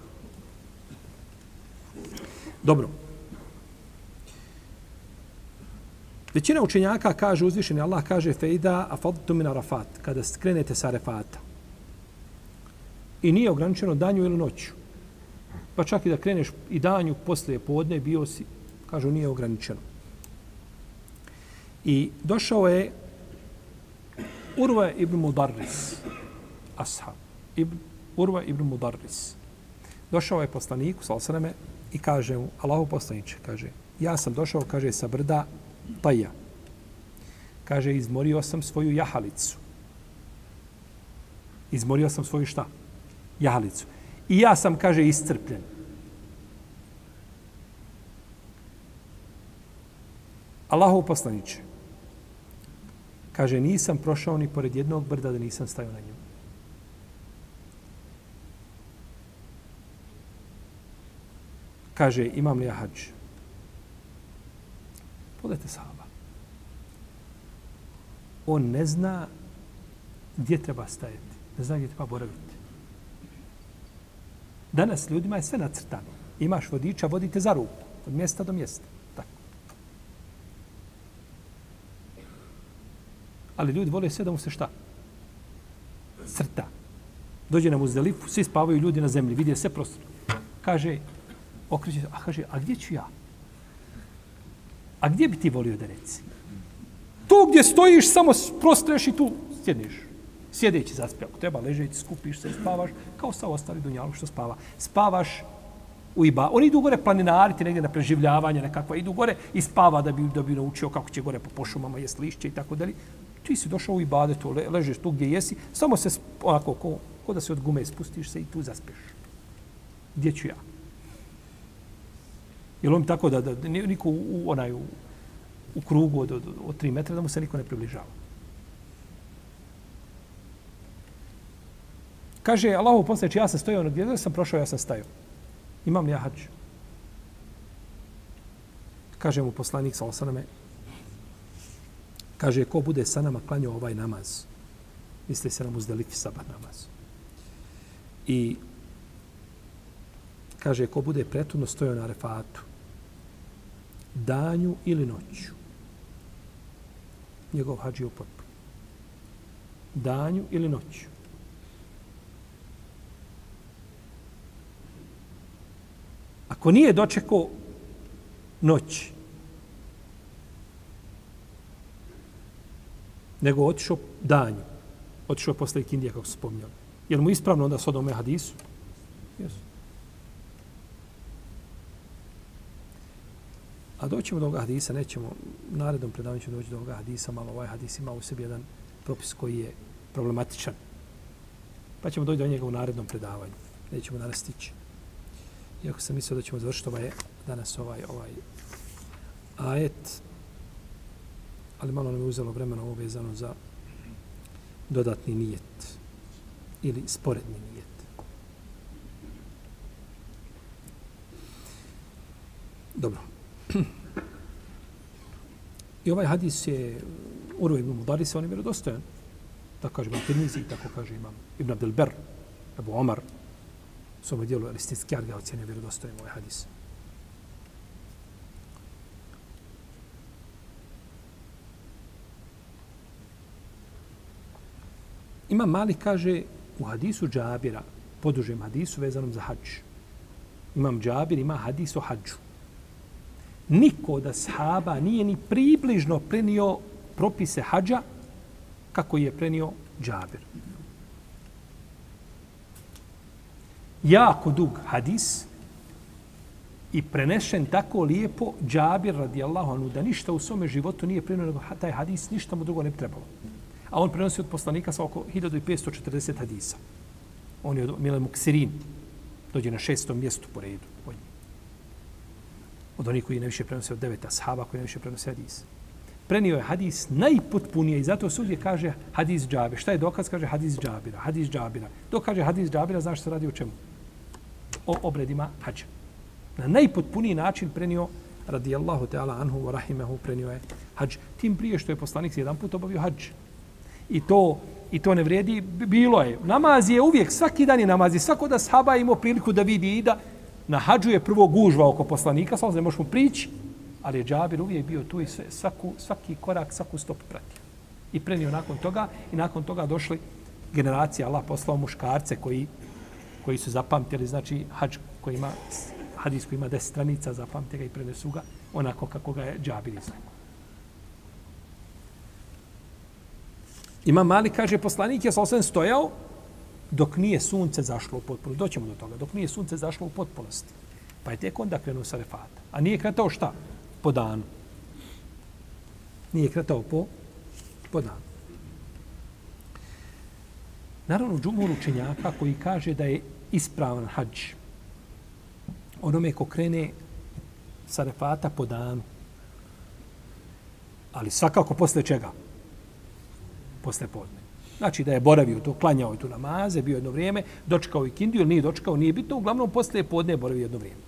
A: Dobro. Većina učenjaka kaže, uzvišeni Allah kaže, fejda afadtu min arafat, kada skrenete sa arafata. I nije ograničeno danju ili noću. Pa čak i da kreneš i danju poslije podne, bio si, kažu, nije ograničeno. I došao je Urva ibn Mudarris, ashab, ibn, Urva ibn Mudarris. Došao je poslaniku, sal i kaže mu, Allaho poslaniče, kaže, ja sam došao, kaže, sa brda Taja. Kaže, izmorio sam svoju jahalicu. Izmorio sam svoju šta? Jahalicu. I ja sam, kaže, iscrpljen. Allahu poslaniče, kaže, nisam prošao ni pored jednog brda da nisam stajao na njemu. Kaže, imam li ja hađ? Pogledajte sahaba. On ne zna gdje treba stajati. Ne zna gdje treba boraviti. Danas ljudima je sve nacrtano. Imaš vodiča, vodite za ruku. Od mjesta do mjesta. ali ljudi vole sve da mu se šta? Crta. Dođe na muzdelifu, svi spavaju ljudi na zemlji, vidi sve prostor. Kaže, okreće, a kaže, a gdje ću ja? A gdje bi ti volio da reci? Tu gdje stojiš, samo prostreš i tu sjedniš. Sjedeći zaspi, Ako treba ležeći, skupiš se, spavaš, kao sa ostali dunjalu što spava. Spavaš u Iba. Oni idu gore planinariti negdje na preživljavanje nekakva. Idu gore i spava da bi, da bi naučio kako će gore po pošumama jest lišće i tako dalje. Ti si došao u ibadetu, le, ležeš tu gdje jesi, samo se onako, ko, ko da se od gume spustiš se i tu zaspeš. Gdje ću ja? Je li on tako da, da niko u, onaj, u, u krugu od, od, od tri metra, da mu se niko ne približava? Kaže, Allahu posljedči, ja sam stojao ono gdje sam prošao, ja sam stajao. Imam li ja hađ? Kaže mu poslanik sa osaname, Kaže, ko bude sa nama klanjao ovaj namaz? Misli se nam uzdelifi sabah namaz. I kaže, ko bude pretudno stojao na refatu, danju ili noću, njegov hađi je potpuno. Danju ili noću. Ako nije dočekao noć, nego otišao danju. Otišao posle Kindija, kako se spominjali. Je mu ispravno onda s odome hadisu? Jesu. A doćemo do ovoga hadisa, nećemo, narednom predavanju ćemo doći do ovoga hadisa, malo ovaj hadis ima u sebi jedan propis koji je problematičan. Pa ćemo doći do njega u narednom predavanju. Nećemo danas stići. Iako sam mislio da ćemo završiti ovaj, danas ovaj, ovaj ajet, ali malo nam je uzelo vremena ovo vezano za dodatni nijet ili sporedni nijet. Dobro. I ovaj hadis je Uru ibn Mudari on je vjerodostojan. Tako kaže imam Tirmizi, tako kaže imam Ibn Abdelber, Ebu Omar, u svome dijelu Elistinski arga ocjenio vjerodostojim ovaj hadis. Ima mali kaže u hadisu Džabira, podužem hadisu vezanom za hađ. Imam Džabir, ima hadis o hađu. Niko od ashaba nije ni približno prenio propise hađa kako je prenio Džabir. Jako dug hadis i prenešen tako lijepo Džabir radijallahu anhu da ništa u svome životu nije primio nego taj hadis, ništa mu drugo ne trebalo. A on prenosi od poslanika sa oko 1540 hadisa. On je od Mile Muksirin. Dođe na šestom mjestu po redu. Od, od onih koji najviše prenose od deveta sahaba koji najviše prenose hadis. Prenio je hadis najpotpunije i zato sudje kaže hadis džabe. Šta je dokaz? Kaže hadis džabira. Hadis džabira. Dok kaže hadis džabira, znaš što radi o čemu? O obredima hađa. Na najpotpuniji način prenio radijallahu ta'ala anhu wa rahimahu prenio je hađ. Tim prije što je poslanik jedan put obavio hađ. I to, I to ne vredi. Bilo je. Namaz je uvijek, svaki dan je namaz. I svako da sahaba imao priliku da vidi i da na hađu je prvo gužva oko poslanika, samo ne možemo prići, ali je Džabir uvijek bio tu i sve, svaku, svaki korak, svaku stop pratio. I prenio nakon toga i nakon toga došli generacija Allah poslao muškarce koji, koji su zapamtili, znači hađ koji ima, hadis koji ima deset stranica, zapamte ga i prenesu ga onako kako ga je Džabir izrekao. Ima mali, kaže, poslanik je sasvim stojao dok nije sunce zašlo u potpunosti. Doćemo do toga. Dok nije sunce zašlo u potpunosti. Pa je tek onda krenuo sa refata. A nije kretao šta? Po danu. Nije kretao po, po danu. Naravno, džumur učenjaka koji kaže da je ispravan hađ onome ko krene sa refata po danu. Ali svakako posle čega? posle podne. Znači da je boravio to, klanjao tu namaze, bio jedno vrijeme, dočekao i kindiju, nije dočekao, nije bitno, uglavnom posle podne je boravio jedno vrijeme.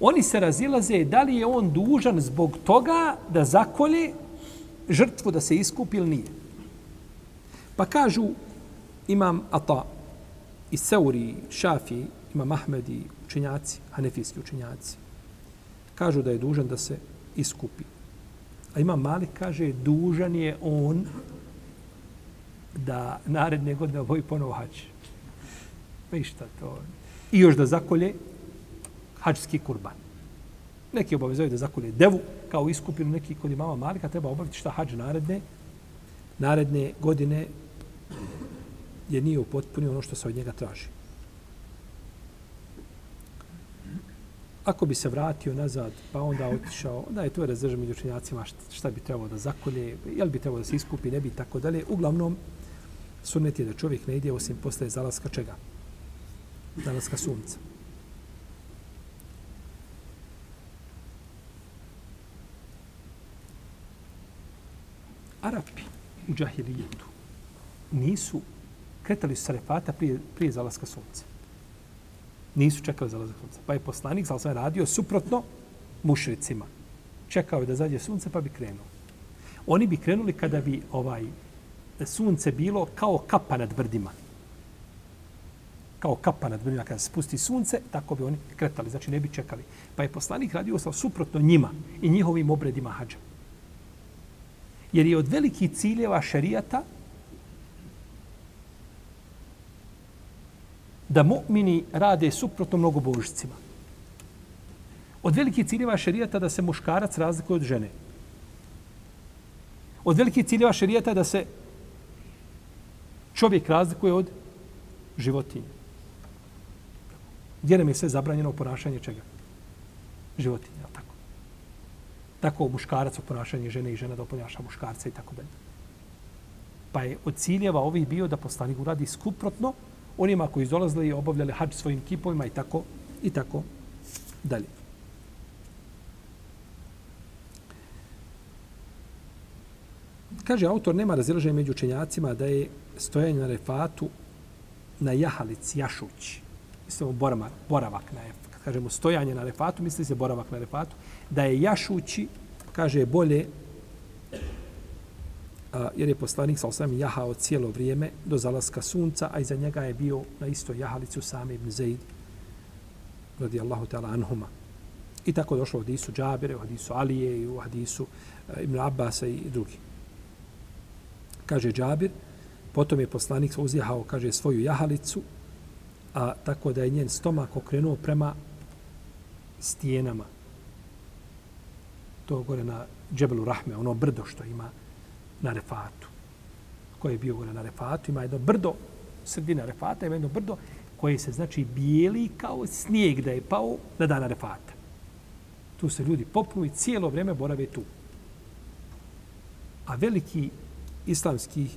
A: Oni se razilaze da li je on dužan zbog toga da zakolje žrtvu da se iskupi ili nije. Pa kažu imam Ata i Seuri, Šafi, imam Ahmedi, učenjaci, hanefijski učenjaci. Kažu da je dužan da se iskupi. A imam Malik kaže dužan je on da naredne godine oboji ponovo hač. Pa šta to? I još da zakolje hačski kurban. Neki obavezaju da zakolje devu kao iskupinu, neki kod imama Malika treba obaviti šta hađ naredne, naredne godine je nije upotpunio ono što se od njega traži. Ako bi se vratio nazad, pa onda otišao, onda je to razdržan među učenjacima šta bi trebalo da zakolje, jel bi trebalo da se iskupi, ne bi tako dalje. Uglavnom, sunnet je da čovjek ne ide osim posle zalaska čega? Zalaska sunca. Arapi u džahilijetu nisu kretali su sarefata prije, prije zalaska sunca. Nisu čekali zalazak sunca. Pa je poslanik zal sve radio suprotno mušricima. Čekao je da zađe sunce pa bi krenuo. Oni bi krenuli kada bi ovaj sunce bilo kao kapa nad brdima. Kao kapa nad brdima. Kada se spusti sunce, tako bi oni kretali. Znači ne bi čekali. Pa je poslanik radio sa suprotno njima i njihovim obredima hađa. Jer je od velikih ciljeva šarijata da mu'mini rade suprotno mnogo božicima. Od velikih ciljeva šarijata da se muškarac razlikuje od žene. Od velikih ciljeva šarijata da se čovjek razlikuje od životinje. Gdje nam je sve zabranjeno ponašanje čega? Životinje, tako? Tako muškarac u ponašanje žene i žena da oponaša muškarca i tako dalje. Pa je od ciljeva ovih bio da poslanik uradi skuprotno onima koji dolazili i obavljali hađ svojim kipovima i tako, i tako dalje. Kaže autor, nema razilaženja među učenjacima da je stojanje na refatu na jahalici, jašući. Mislimo boravak, boravak na Kad kažemo stojanje na refatu, misli se boravak na refatu. Da je jašući, kaže, bolje a, jer je poslanik sa osam jahao cijelo vrijeme do zalaska sunca, a iza njega je bio na istoj jahalicu sami ibn Zaid, radi Allahu ta'ala anhuma. I tako došlo u hadisu Džabire, u hadisu Alije i u hadisu e, Ibn Abbasa i drugi. Kaže Džabir, Potom je poslanik uzjehao, kaže, svoju jahalicu, a tako da je njen stomak okrenuo prema stijenama. To gore na Džebelu Rahme, ono brdo što ima na refatu. Koji je bio gore na refatu, ima jedno brdo, sredina refata, ima jedno brdo koje se znači bijeli kao snijeg da je pao na dana refata. Tu se ljudi popnu i cijelo vrijeme borave tu. A veliki islamski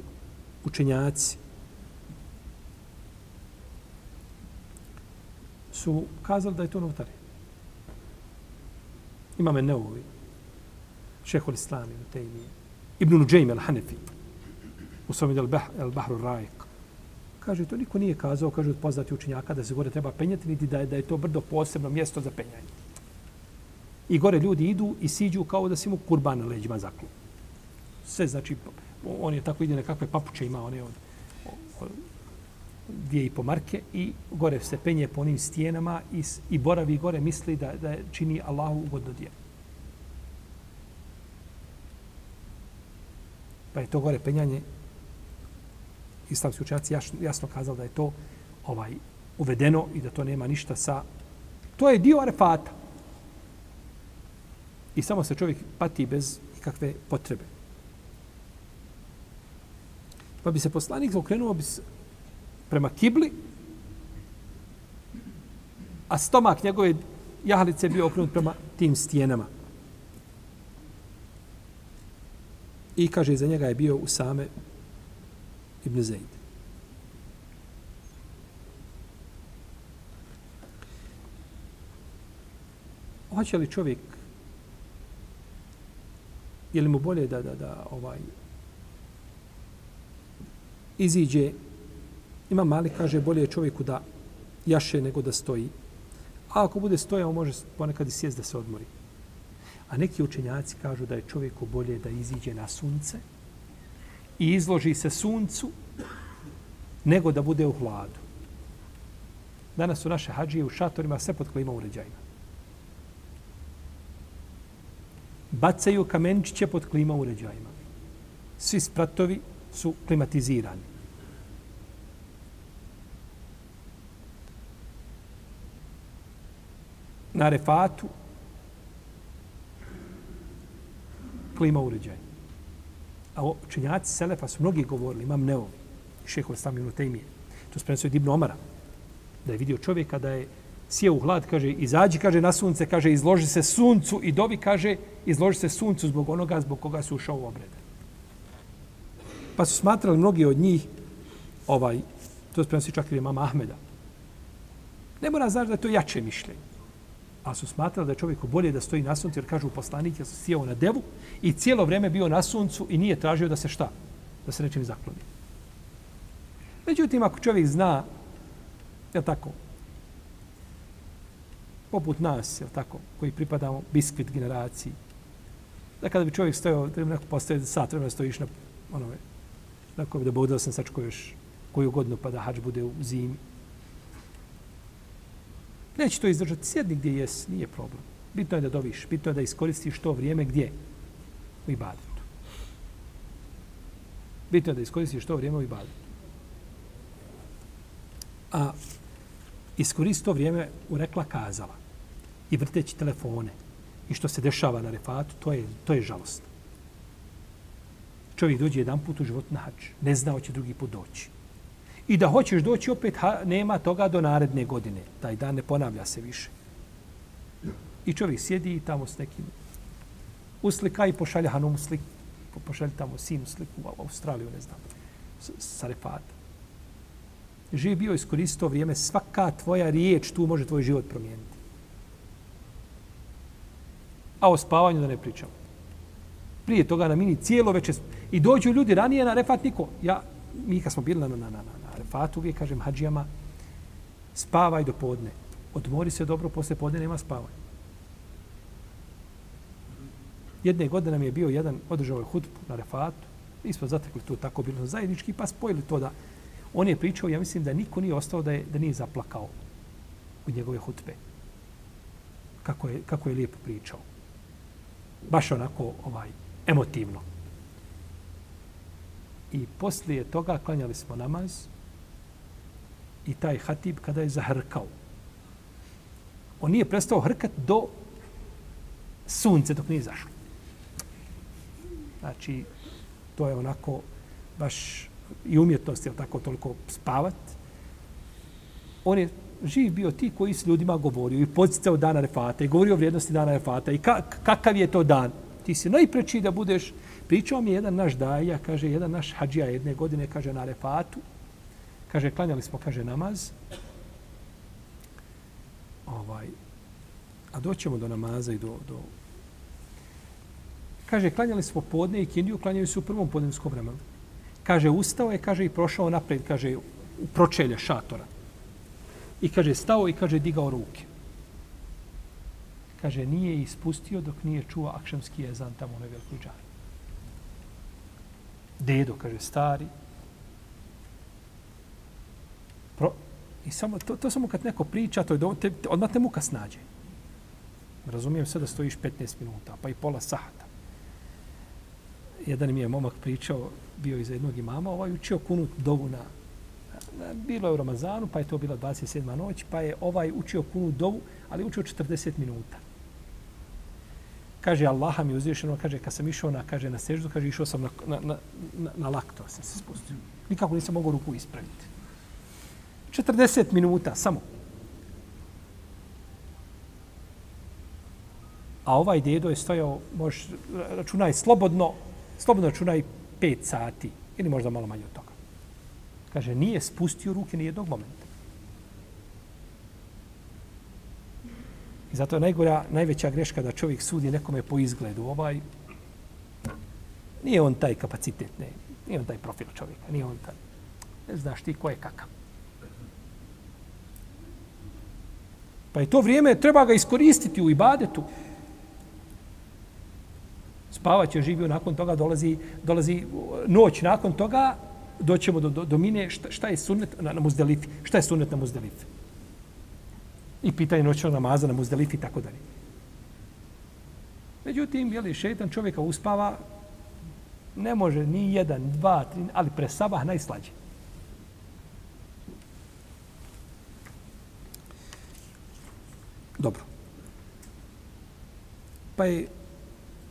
A: učenjaci su kazali da je to novotari. Imame Neuvi, šehol Islami, Ibn Nuđejm al-Hanefi, u svom al-Bahru Rajek. Kaže, to niko nije kazao, kaže, od poznati učenjaka da se gore treba penjati, niti da je, da je to brdo posebno mjesto za penjanje. I gore ljudi idu i siđu kao da si mu kurban na leđima zaklu. Sve znači, on je tako ide nekakve papuče ima, one od, od dvije i po marke i gore se penje po onim stijenama i, i boravi gore misli da, da čini Allahu ugodno djelo. Pa je to gore penjanje islamski učenjaci jasno, jasno kazali da je to ovaj uvedeno i da to nema ništa sa... To je dio arefata. I samo se čovjek pati bez ikakve potrebe. Pa bi se poslanik okrenuo bi se prema kibli, a stomak njegove jahalice bio okrenut prema tim stijenama. I kaže, za njega je bio u same ibn Zaid. Hoće li čovjek je li mu bolje da, da, da ovaj iziđe? Ima mali kaže bolje je čovjeku da jaše nego da stoji. A ako bude stojao može ponekad i sjest da se odmori a neki učenjaci kažu da je čovjeku bolje da iziđe na sunce i izloži se suncu nego da bude u hladu. Danas su naše hađije u šatorima sve pod klima uređajima. Bacaju kamenčiće pod klima uređajima. Svi spratovi su klimatizirani. Na refatu klima uređaj. A učenjaci Selefa su mnogi govorili, imam Neovi, šeho Islam ibn Tejmije, to se prenosio Ibn Omara, da je vidio čovjeka da je sjeo u hlad, kaže, izađi, kaže, na sunce, kaže, izloži se suncu i dobi, kaže, izloži se suncu zbog onoga zbog koga su ušao u obrede. Pa su smatrali mnogi od njih, ovaj, to se prenosi čak i mama Ahmeda. Ne mora znaš da je to jače mišljenje a su smatrali da je čovjeku bolje da stoji na suncu, jer kažu poslanik, je sjeo na devu i cijelo vrijeme bio na suncu i nije tražio da se šta? Da se nečim zakloni. Međutim, ako čovjek zna, je tako, poput nas, je tako, koji pripadamo biskvit generaciji, da kada bi čovjek stojao, treba neko postoje sat, treba stojiš na onome, tako da bude da sam sačko još koju godinu pa da hač bude u zimi, Neće to izdržati. Sjedni gdje jes, nije problem. Bitno je da doviš, bitno je da iskoristiš to vrijeme gdje? U ibadetu. Bitno je da iskoristiš to vrijeme u ibadetu. A iskoristi to vrijeme u rekla kazala i vrteći telefone i što se dešava na refatu, to je, to je žalost. Čovjek dođe jedan put u život na hač, ne zna hoće drugi put doći i da hoćeš doći opet, ha, nema toga do naredne godine. Taj dan ne ponavlja se više. I čovjek sjedi i tamo s nekim uslika i pošalja Hanum sliku. Pošalja tamo sinu sliku u Australiju, ne znam, sa repata. Živ bio iskoristio vrijeme, svaka tvoja riječ tu može tvoj život promijeniti. A o spavanju da ne pričam. Prije toga na mini cijelo večer. I dođu ljudi ranije na refat niko. Ja, mi kad smo bili na, na, na, na, Arefatu uvijek kažem hađijama, spavaj do podne. Odmori se dobro, posle podne nema spavanja. Jedne godine nam je bio jedan održao je hutbu na Arefatu. Mi smo zatekli to tako bilo zajednički, pa spojili to da on je pričao, ja mislim da niko nije ostao da, je, da nije zaplakao u njegove hutbe. Kako je, kako je lijepo pričao. Baš onako ovaj emotivno. I poslije toga klanjali smo namaz i taj hatib kada je zahrkao. On nije prestao hrkat do sunce dok nije zašlo. Znači, to je onako baš i umjetnost je tako toliko spavat. On je živ bio ti koji s ljudima govorio i podsjecao dana refata i govorio o vrijednosti dana refata i ka, kakav je to dan. ti si najpreći da budeš. Pričao mi je jedan naš daja, kaže, jedan naš hađija jedne godine, kaže, na refatu, kaže, klanjali smo, kaže, namaz, ovaj, a doćemo do namaza i do, do Kaže, klanjali smo podne i kindiju, klanjali su u prvom podnevskom vremenu. Kaže, ustao je, kaže, i prošao napred, kaže, u pročelje šatora. I kaže, stao i kaže, digao ruke. Kaže, nije ispustio dok nije čuo akšamski jezan tamo na velikoj džari. Dedo, kaže, stari. Pro... I samo, to, to samo kad neko priča, to je do, te, odmah te muka snađe. Razumijem sve da stojiš 15 minuta, pa i pola sata jedan mi je momak pričao, bio iza jednog imama, ovaj učio kunut dovu na, na, bilo je u Ramazanu, pa je to bila 27. noć, pa je ovaj učio kunut dovu, ali učio 40 minuta. Kaže, Allaha mi uzvišeno, kaže, kad sam išao na, kaže, na seždu, kaže, išao sam na, na, na, na, na lakto, sam se spustio. Nikako nisam mogao ruku ispraviti. 40 minuta, samo. A ovaj dedo je stojao, možeš računaj, slobodno, slobodno računaj 5 sati ili možda malo manje od toga. Kaže, nije spustio ruke ni jednog momenta. I zato je najgora, najveća greška da čovjek sudi nekome po izgledu. Ovaj, nije on taj kapacitet, ne. Nije on taj profil čovjeka, nije on taj. Ne znaš ti ko je kakav. Pa je to vrijeme, treba ga iskoristiti u ibadetu spavaće živio, nakon toga dolazi, dolazi e, noć, nakon toga doćemo do, do, do mine šta, šta je sunnet na, na muzdelifi, šta je sunnet na muzdelifi. I pitanje noćnog namaza na muzdelifi i tako dalje. Međutim, je li šetan čovjeka uspava, ne može ni jedan, dva, tri, ali pre sabah najslađe. Dobro. Pa je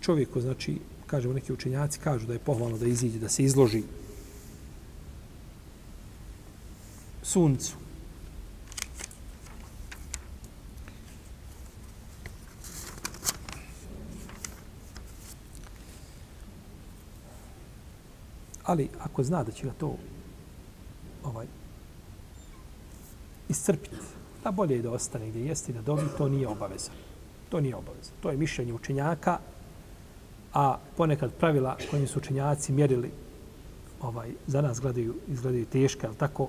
A: čovjeku, znači, kažemo neki učenjaci, kažu da je pohvalno da iziđe, da se izloži suncu. Ali ako zna da će ga to ovaj iscrpiti, da bolje je da ostane gdje jeste da dobi, to nije obaveza. To nije obaveza. To je mišljenje učenjaka, a ponekad pravila kojim su učenjaci mjerili ovaj za nas gledaju izgledaju teška, al tako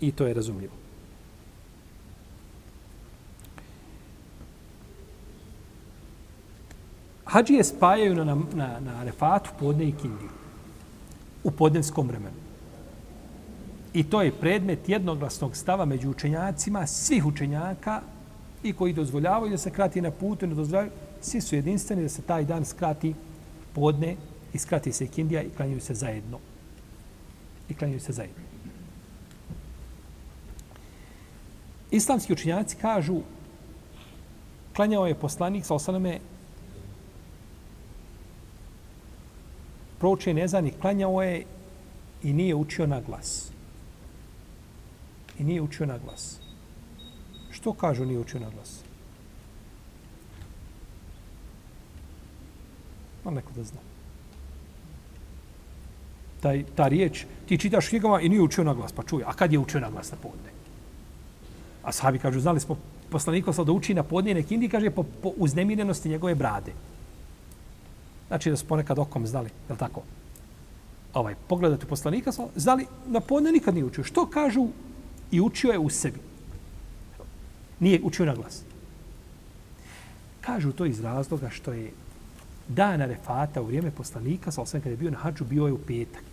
A: i to je razumljivo. Hadžije spajaju na, na, na refatu podne i kindiju u podnevskom vremenu. I to je predmet jednoglasnog stava među učenjacima, svih učenjaka i koji dozvoljavaju da se krati na putu, ne dozvoljavaju, svi su jedinstveni da se taj dan skrati podne i skrati se kindija i klanjuju se zajedno. I klanjuju se zajedno. Islamski učinjaci kažu klanjao je poslanik sa osaname proučio je i klanjao je i nije učio na glas. I nije učio na glas. Što kažu nije učio na glas? Ma neko da zna. Taj, ta riječ, ti čitaš knjigama i nije učio na glas, pa čuje. A kad je učio na glas na podne? A sahabi kažu, znali smo poslaniko da uči na podne nek indi, kaže, po, po uznemirenosti njegove brade. Znači da su ponekad okom znali, je li tako? Ovaj, pogledati poslanika, znali, na podne nikad nije učio. Što kažu i učio je u sebi? Nije učio na glas. Kažu to iz razloga što je dan Arefata u vrijeme poslanika, sa osvijem kada je bio na hađu, bio je u petak.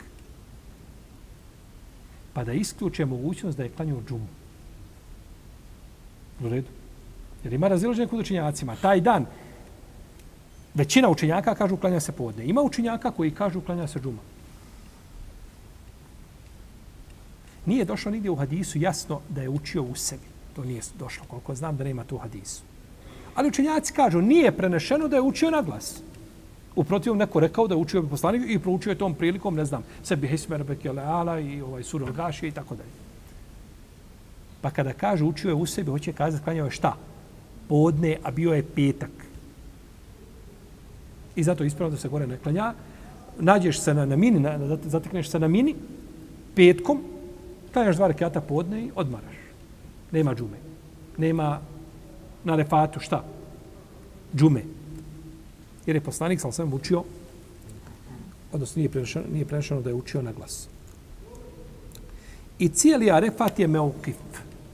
A: Pa da isključe mogućnost da je klanio džumu. U redu. Jer ima razilaženje kod učenjacima. Taj dan, većina učenjaka kažu klanja se podne. Ima učenjaka koji kažu klanja se džuma. Nije došlo nigdje u hadisu jasno da je učio u sebi. To nije došlo, koliko znam da nema tu hadisu. Ali učenjaci kažu, nije prenešeno da je učio na glas. U protivom neko rekao da je učio poslanik i proučio je tom prilikom, ne znam, sebi Hismer Bekeleala i ovaj Surul Gaši i tako dalje. Pa kada kaže učio je u sebi, hoće kazati klanjao je šta? Podne, a bio je petak. I zato ispravno da se gore ne klanja. Nađeš se na, na mini, na, zatekneš se na mini, petkom, klanjaš dva rekiata podne i odmaraš. Nema džume. Nema na refatu šta? Džume. Jer je poslanik sam sam učio, odnosno nije prenešeno, nije prenešeno da je učio na glas. I cijeli arefat je meukif.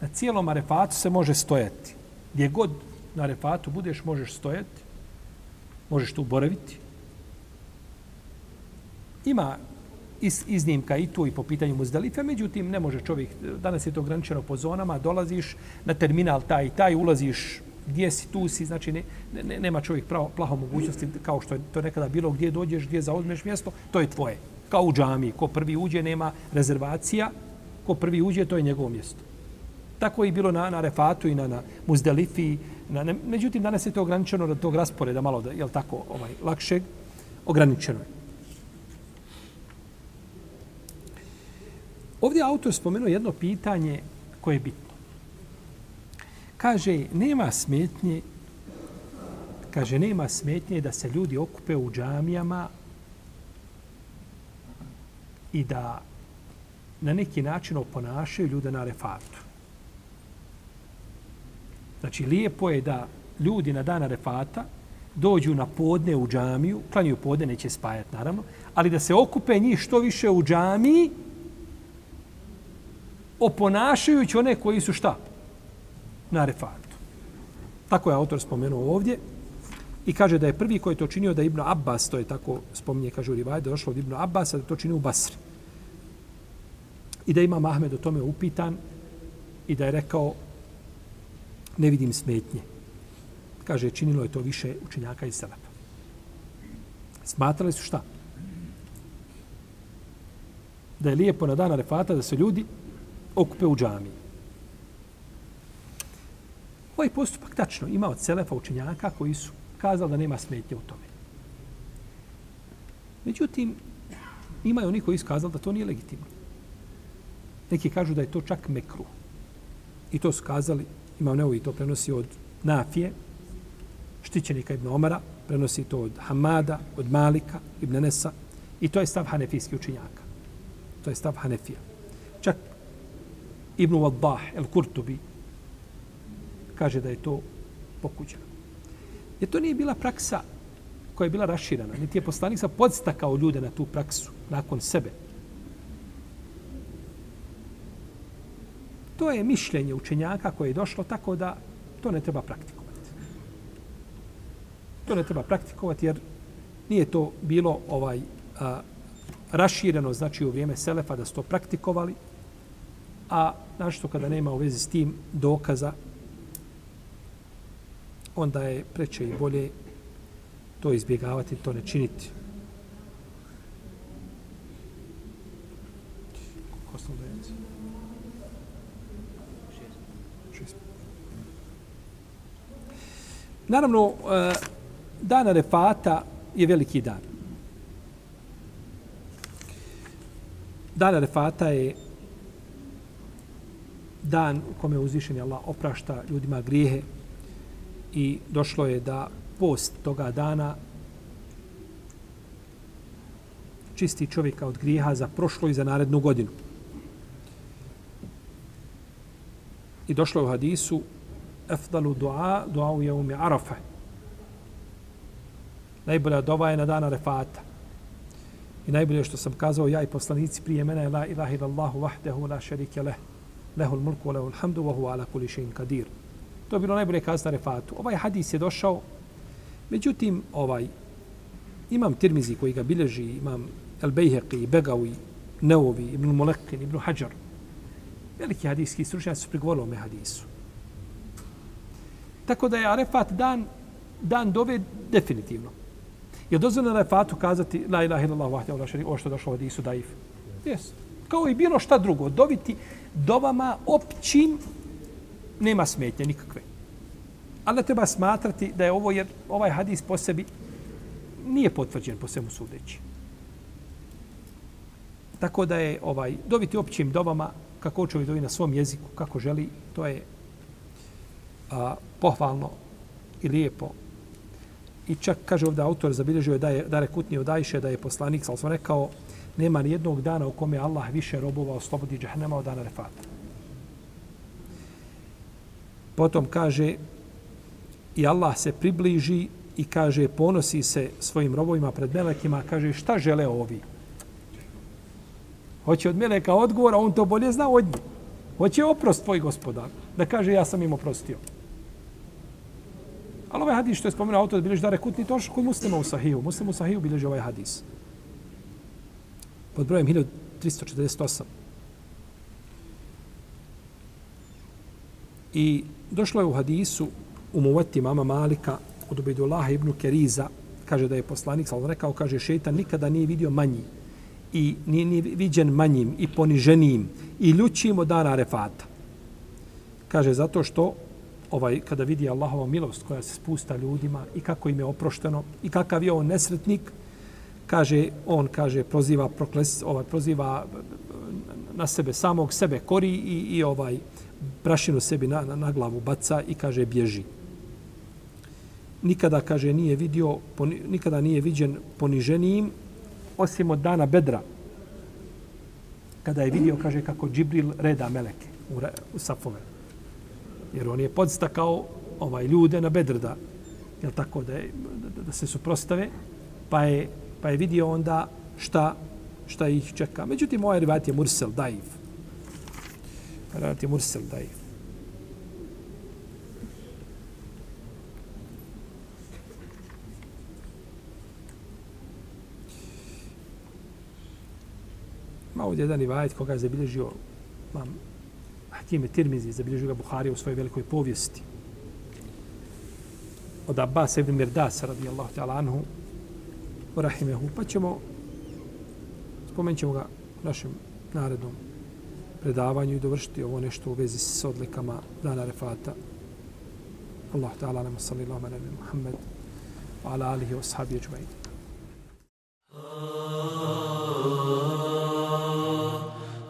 A: Na cijelom arefatu se može stojati. Gdje god na arefatu budeš, možeš stojati. Možeš tu boraviti. Ima iz, iznimka i tu i po pitanju muzdalife, međutim, ne može čovjek, danas je to ograničeno po zonama, dolaziš na terminal taj i taj, ulaziš gdje si, tu si, znači ne, ne, nema čovjek pravo, plaho mogućnosti, kao što je to nekada bilo, gdje dođeš, gdje zauzmeš mjesto, to je tvoje. Kao u džami, ko prvi uđe, nema rezervacija, ko prvi uđe, to je njegovo mjesto. Tako je bilo na, na refatu i na, na muzdalifi. Na, ne, međutim, danas je to ograničeno od tog rasporeda, malo da, je tako, ovaj, lakšeg, ograničeno je. Ovdje autor spomenuo jedno pitanje koje je bitno. Kaže, nema smetnje kaže, nema smetnje da se ljudi okupe u džamijama i da na neki način oponašaju ljude na refatu. Znači, lijepo je da ljudi na dana refata dođu na podne u džamiju, klanjuju podne, neće spajati naravno, ali da se okupe njih što više u džamiji, oponašajući one koji su šta? Na refatu. Tako je autor spomenuo ovdje. I kaže da je prvi koji je to činio da Ibn Abbas, to je tako spominje, kaže u Rivaj, da je došlo od Ibn Abbas, da to čini u Basri. I da ima Mahmed o tome upitan i da je rekao ne vidim smetnje. Kaže, činilo je to više učenjaka iz Selepa. Smatrali su šta? Da je lijepo na dan Arefata da se ljudi okupe u džami. Ovaj postupak tačno ima od Selefa učenjaka koji su kazali da nema smetnje u tome. Međutim, imaju oni koji su kazali da to nije legitimno. Neki kažu da je to čak mekru. I to su kazali, imam nevo i to prenosi od Nafije, štićenika Ibn Omara, prenosi to od Hamada, od Malika, Ibn Nesa, i to je stav hanefijski učinjaka. To je stav Hanefija. Čak Ibn Wadah, El Kurtubi, kaže da je to pokuđeno. Jer to nije bila praksa koja je bila raširana. Niti je poslanik sa podstakao ljude na tu praksu nakon sebe. To je mišljenje učenjaka koje je došlo tako da to ne treba praktikovati. To ne treba praktikovati jer nije to bilo ovaj a, rašireno znači u vrijeme Selefa da su to praktikovali, a našto kada nema u vezi s tim dokaza, onda je preče i bolje to izbjegavati, to ne činiti. Naravno, eh, e, dana refata je veliki dan. Dana refata je dan u kome uzvišen Allah oprašta ljudima grijehe i došlo je da post toga dana čisti čovjeka od grijeha za prošlo i za narednu godinu. I došlo je u hadisu efdalu dua, dua u jeumi arafa. Najbolja dova je na dana refata. I najbolje što sam kazao ja i poslanici prije mene je la ilaha illallahu vahdehu la sharika leh. Lehul mulku, lehul hamdu, vahu ala kuli še'in kadir. To je bilo najbolje kazna refatu. Ovaj hadis je došao, međutim, ovaj, imam tirmizi koji ga bilježi, imam El Bejheqi, Begawi, Neovi, Ibn Mulekin, Ibn Hajar. Veliki hadijski stručnjaci su prigovorili ome hadisu. Tako da je Arefat dan, dan dove definitivno. Je dozvoljeno na Arefatu kazati La ilaha illallah vahde Allah šari, ovo što je došlo u hadisu Daif. Jes. Kao i bilo šta drugo. doviti dovama općim nema smetnje nikakve. Ali treba smatrati da je ovo, jer ovaj hadis po sebi nije potvrđen po svemu sudeći. Tako da je ovaj dobiti općim dovama kako čovjek dovi na svom jeziku, kako želi, to je a, pohvalno i lijepo. I čak kaže ovdje autor zabilježio je da je da rekutni od Ajše da je poslanik ali sam rekao nema ni jednog dana u kome Allah više robova oslobodi džahnama od dana refata. Potom kaže i Allah se približi i kaže ponosi se svojim robovima pred melekima, kaže šta žele ovi? Hoće od meleka odgovor, a on to bolje zna od njih. Hoće oprost tvoj gospodar, da kaže ja sam im oprostio. Ali ovaj hadis što je spomenuo autor bilježi da rekutni toš kod muslima u sahiju. Muslim u sahiju bilježi ovaj hadis. Pod brojem 1348. I došlo je u hadisu u muvati mama Malika od Ubejdullaha ibn Keriza, kaže da je poslanik, ali rekao, kaže, šeitan nikada nije vidio manji i nije, nije viđen manjim i poniženijim i ljućim od dana refata. Kaže, zato što ovaj kada vidi Allahova milost koja se spusta ljudima i kako im je oprošteno i kakav je on nesretnik kaže on kaže proziva prokles ovaj proziva eh, na sebe samog sebe kori i, i ovaj prašinu sebi na, na, na glavu baca i kaže bježi. Nikada kaže nije vidio poni, nikada nije viđen poniženijim osim od dana bedra. Kada je vidio kaže kako Džibril reda meleke u, u safove. Jer on je podstakao ovaj ljude na bedr da jel tako da, je, da, da se suprostave? Pa je pa je vidio onda šta šta ih čeka. Međutim ovaj rivat je mursel daif. Rivat je mursel daif. Ma ovdje jedan rivajet koga je zabilježio mam, Hakim e je Tirmizi, zabilježio ga Buhari u svojoj velikoj povijesti. Od Abbas ibn Mirdasa, radijallahu ta'ala anhu, rahimehu. Pa ćemo, spomenut ćemo ga u našem narednom predavanju i dovršiti ovo nešto u vezi s odlikama dana refata. Allah ta'ala nam salli Allahum ala nabi Muhammed wa ala alihi wa sahabi ajma'in.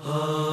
A: Oh.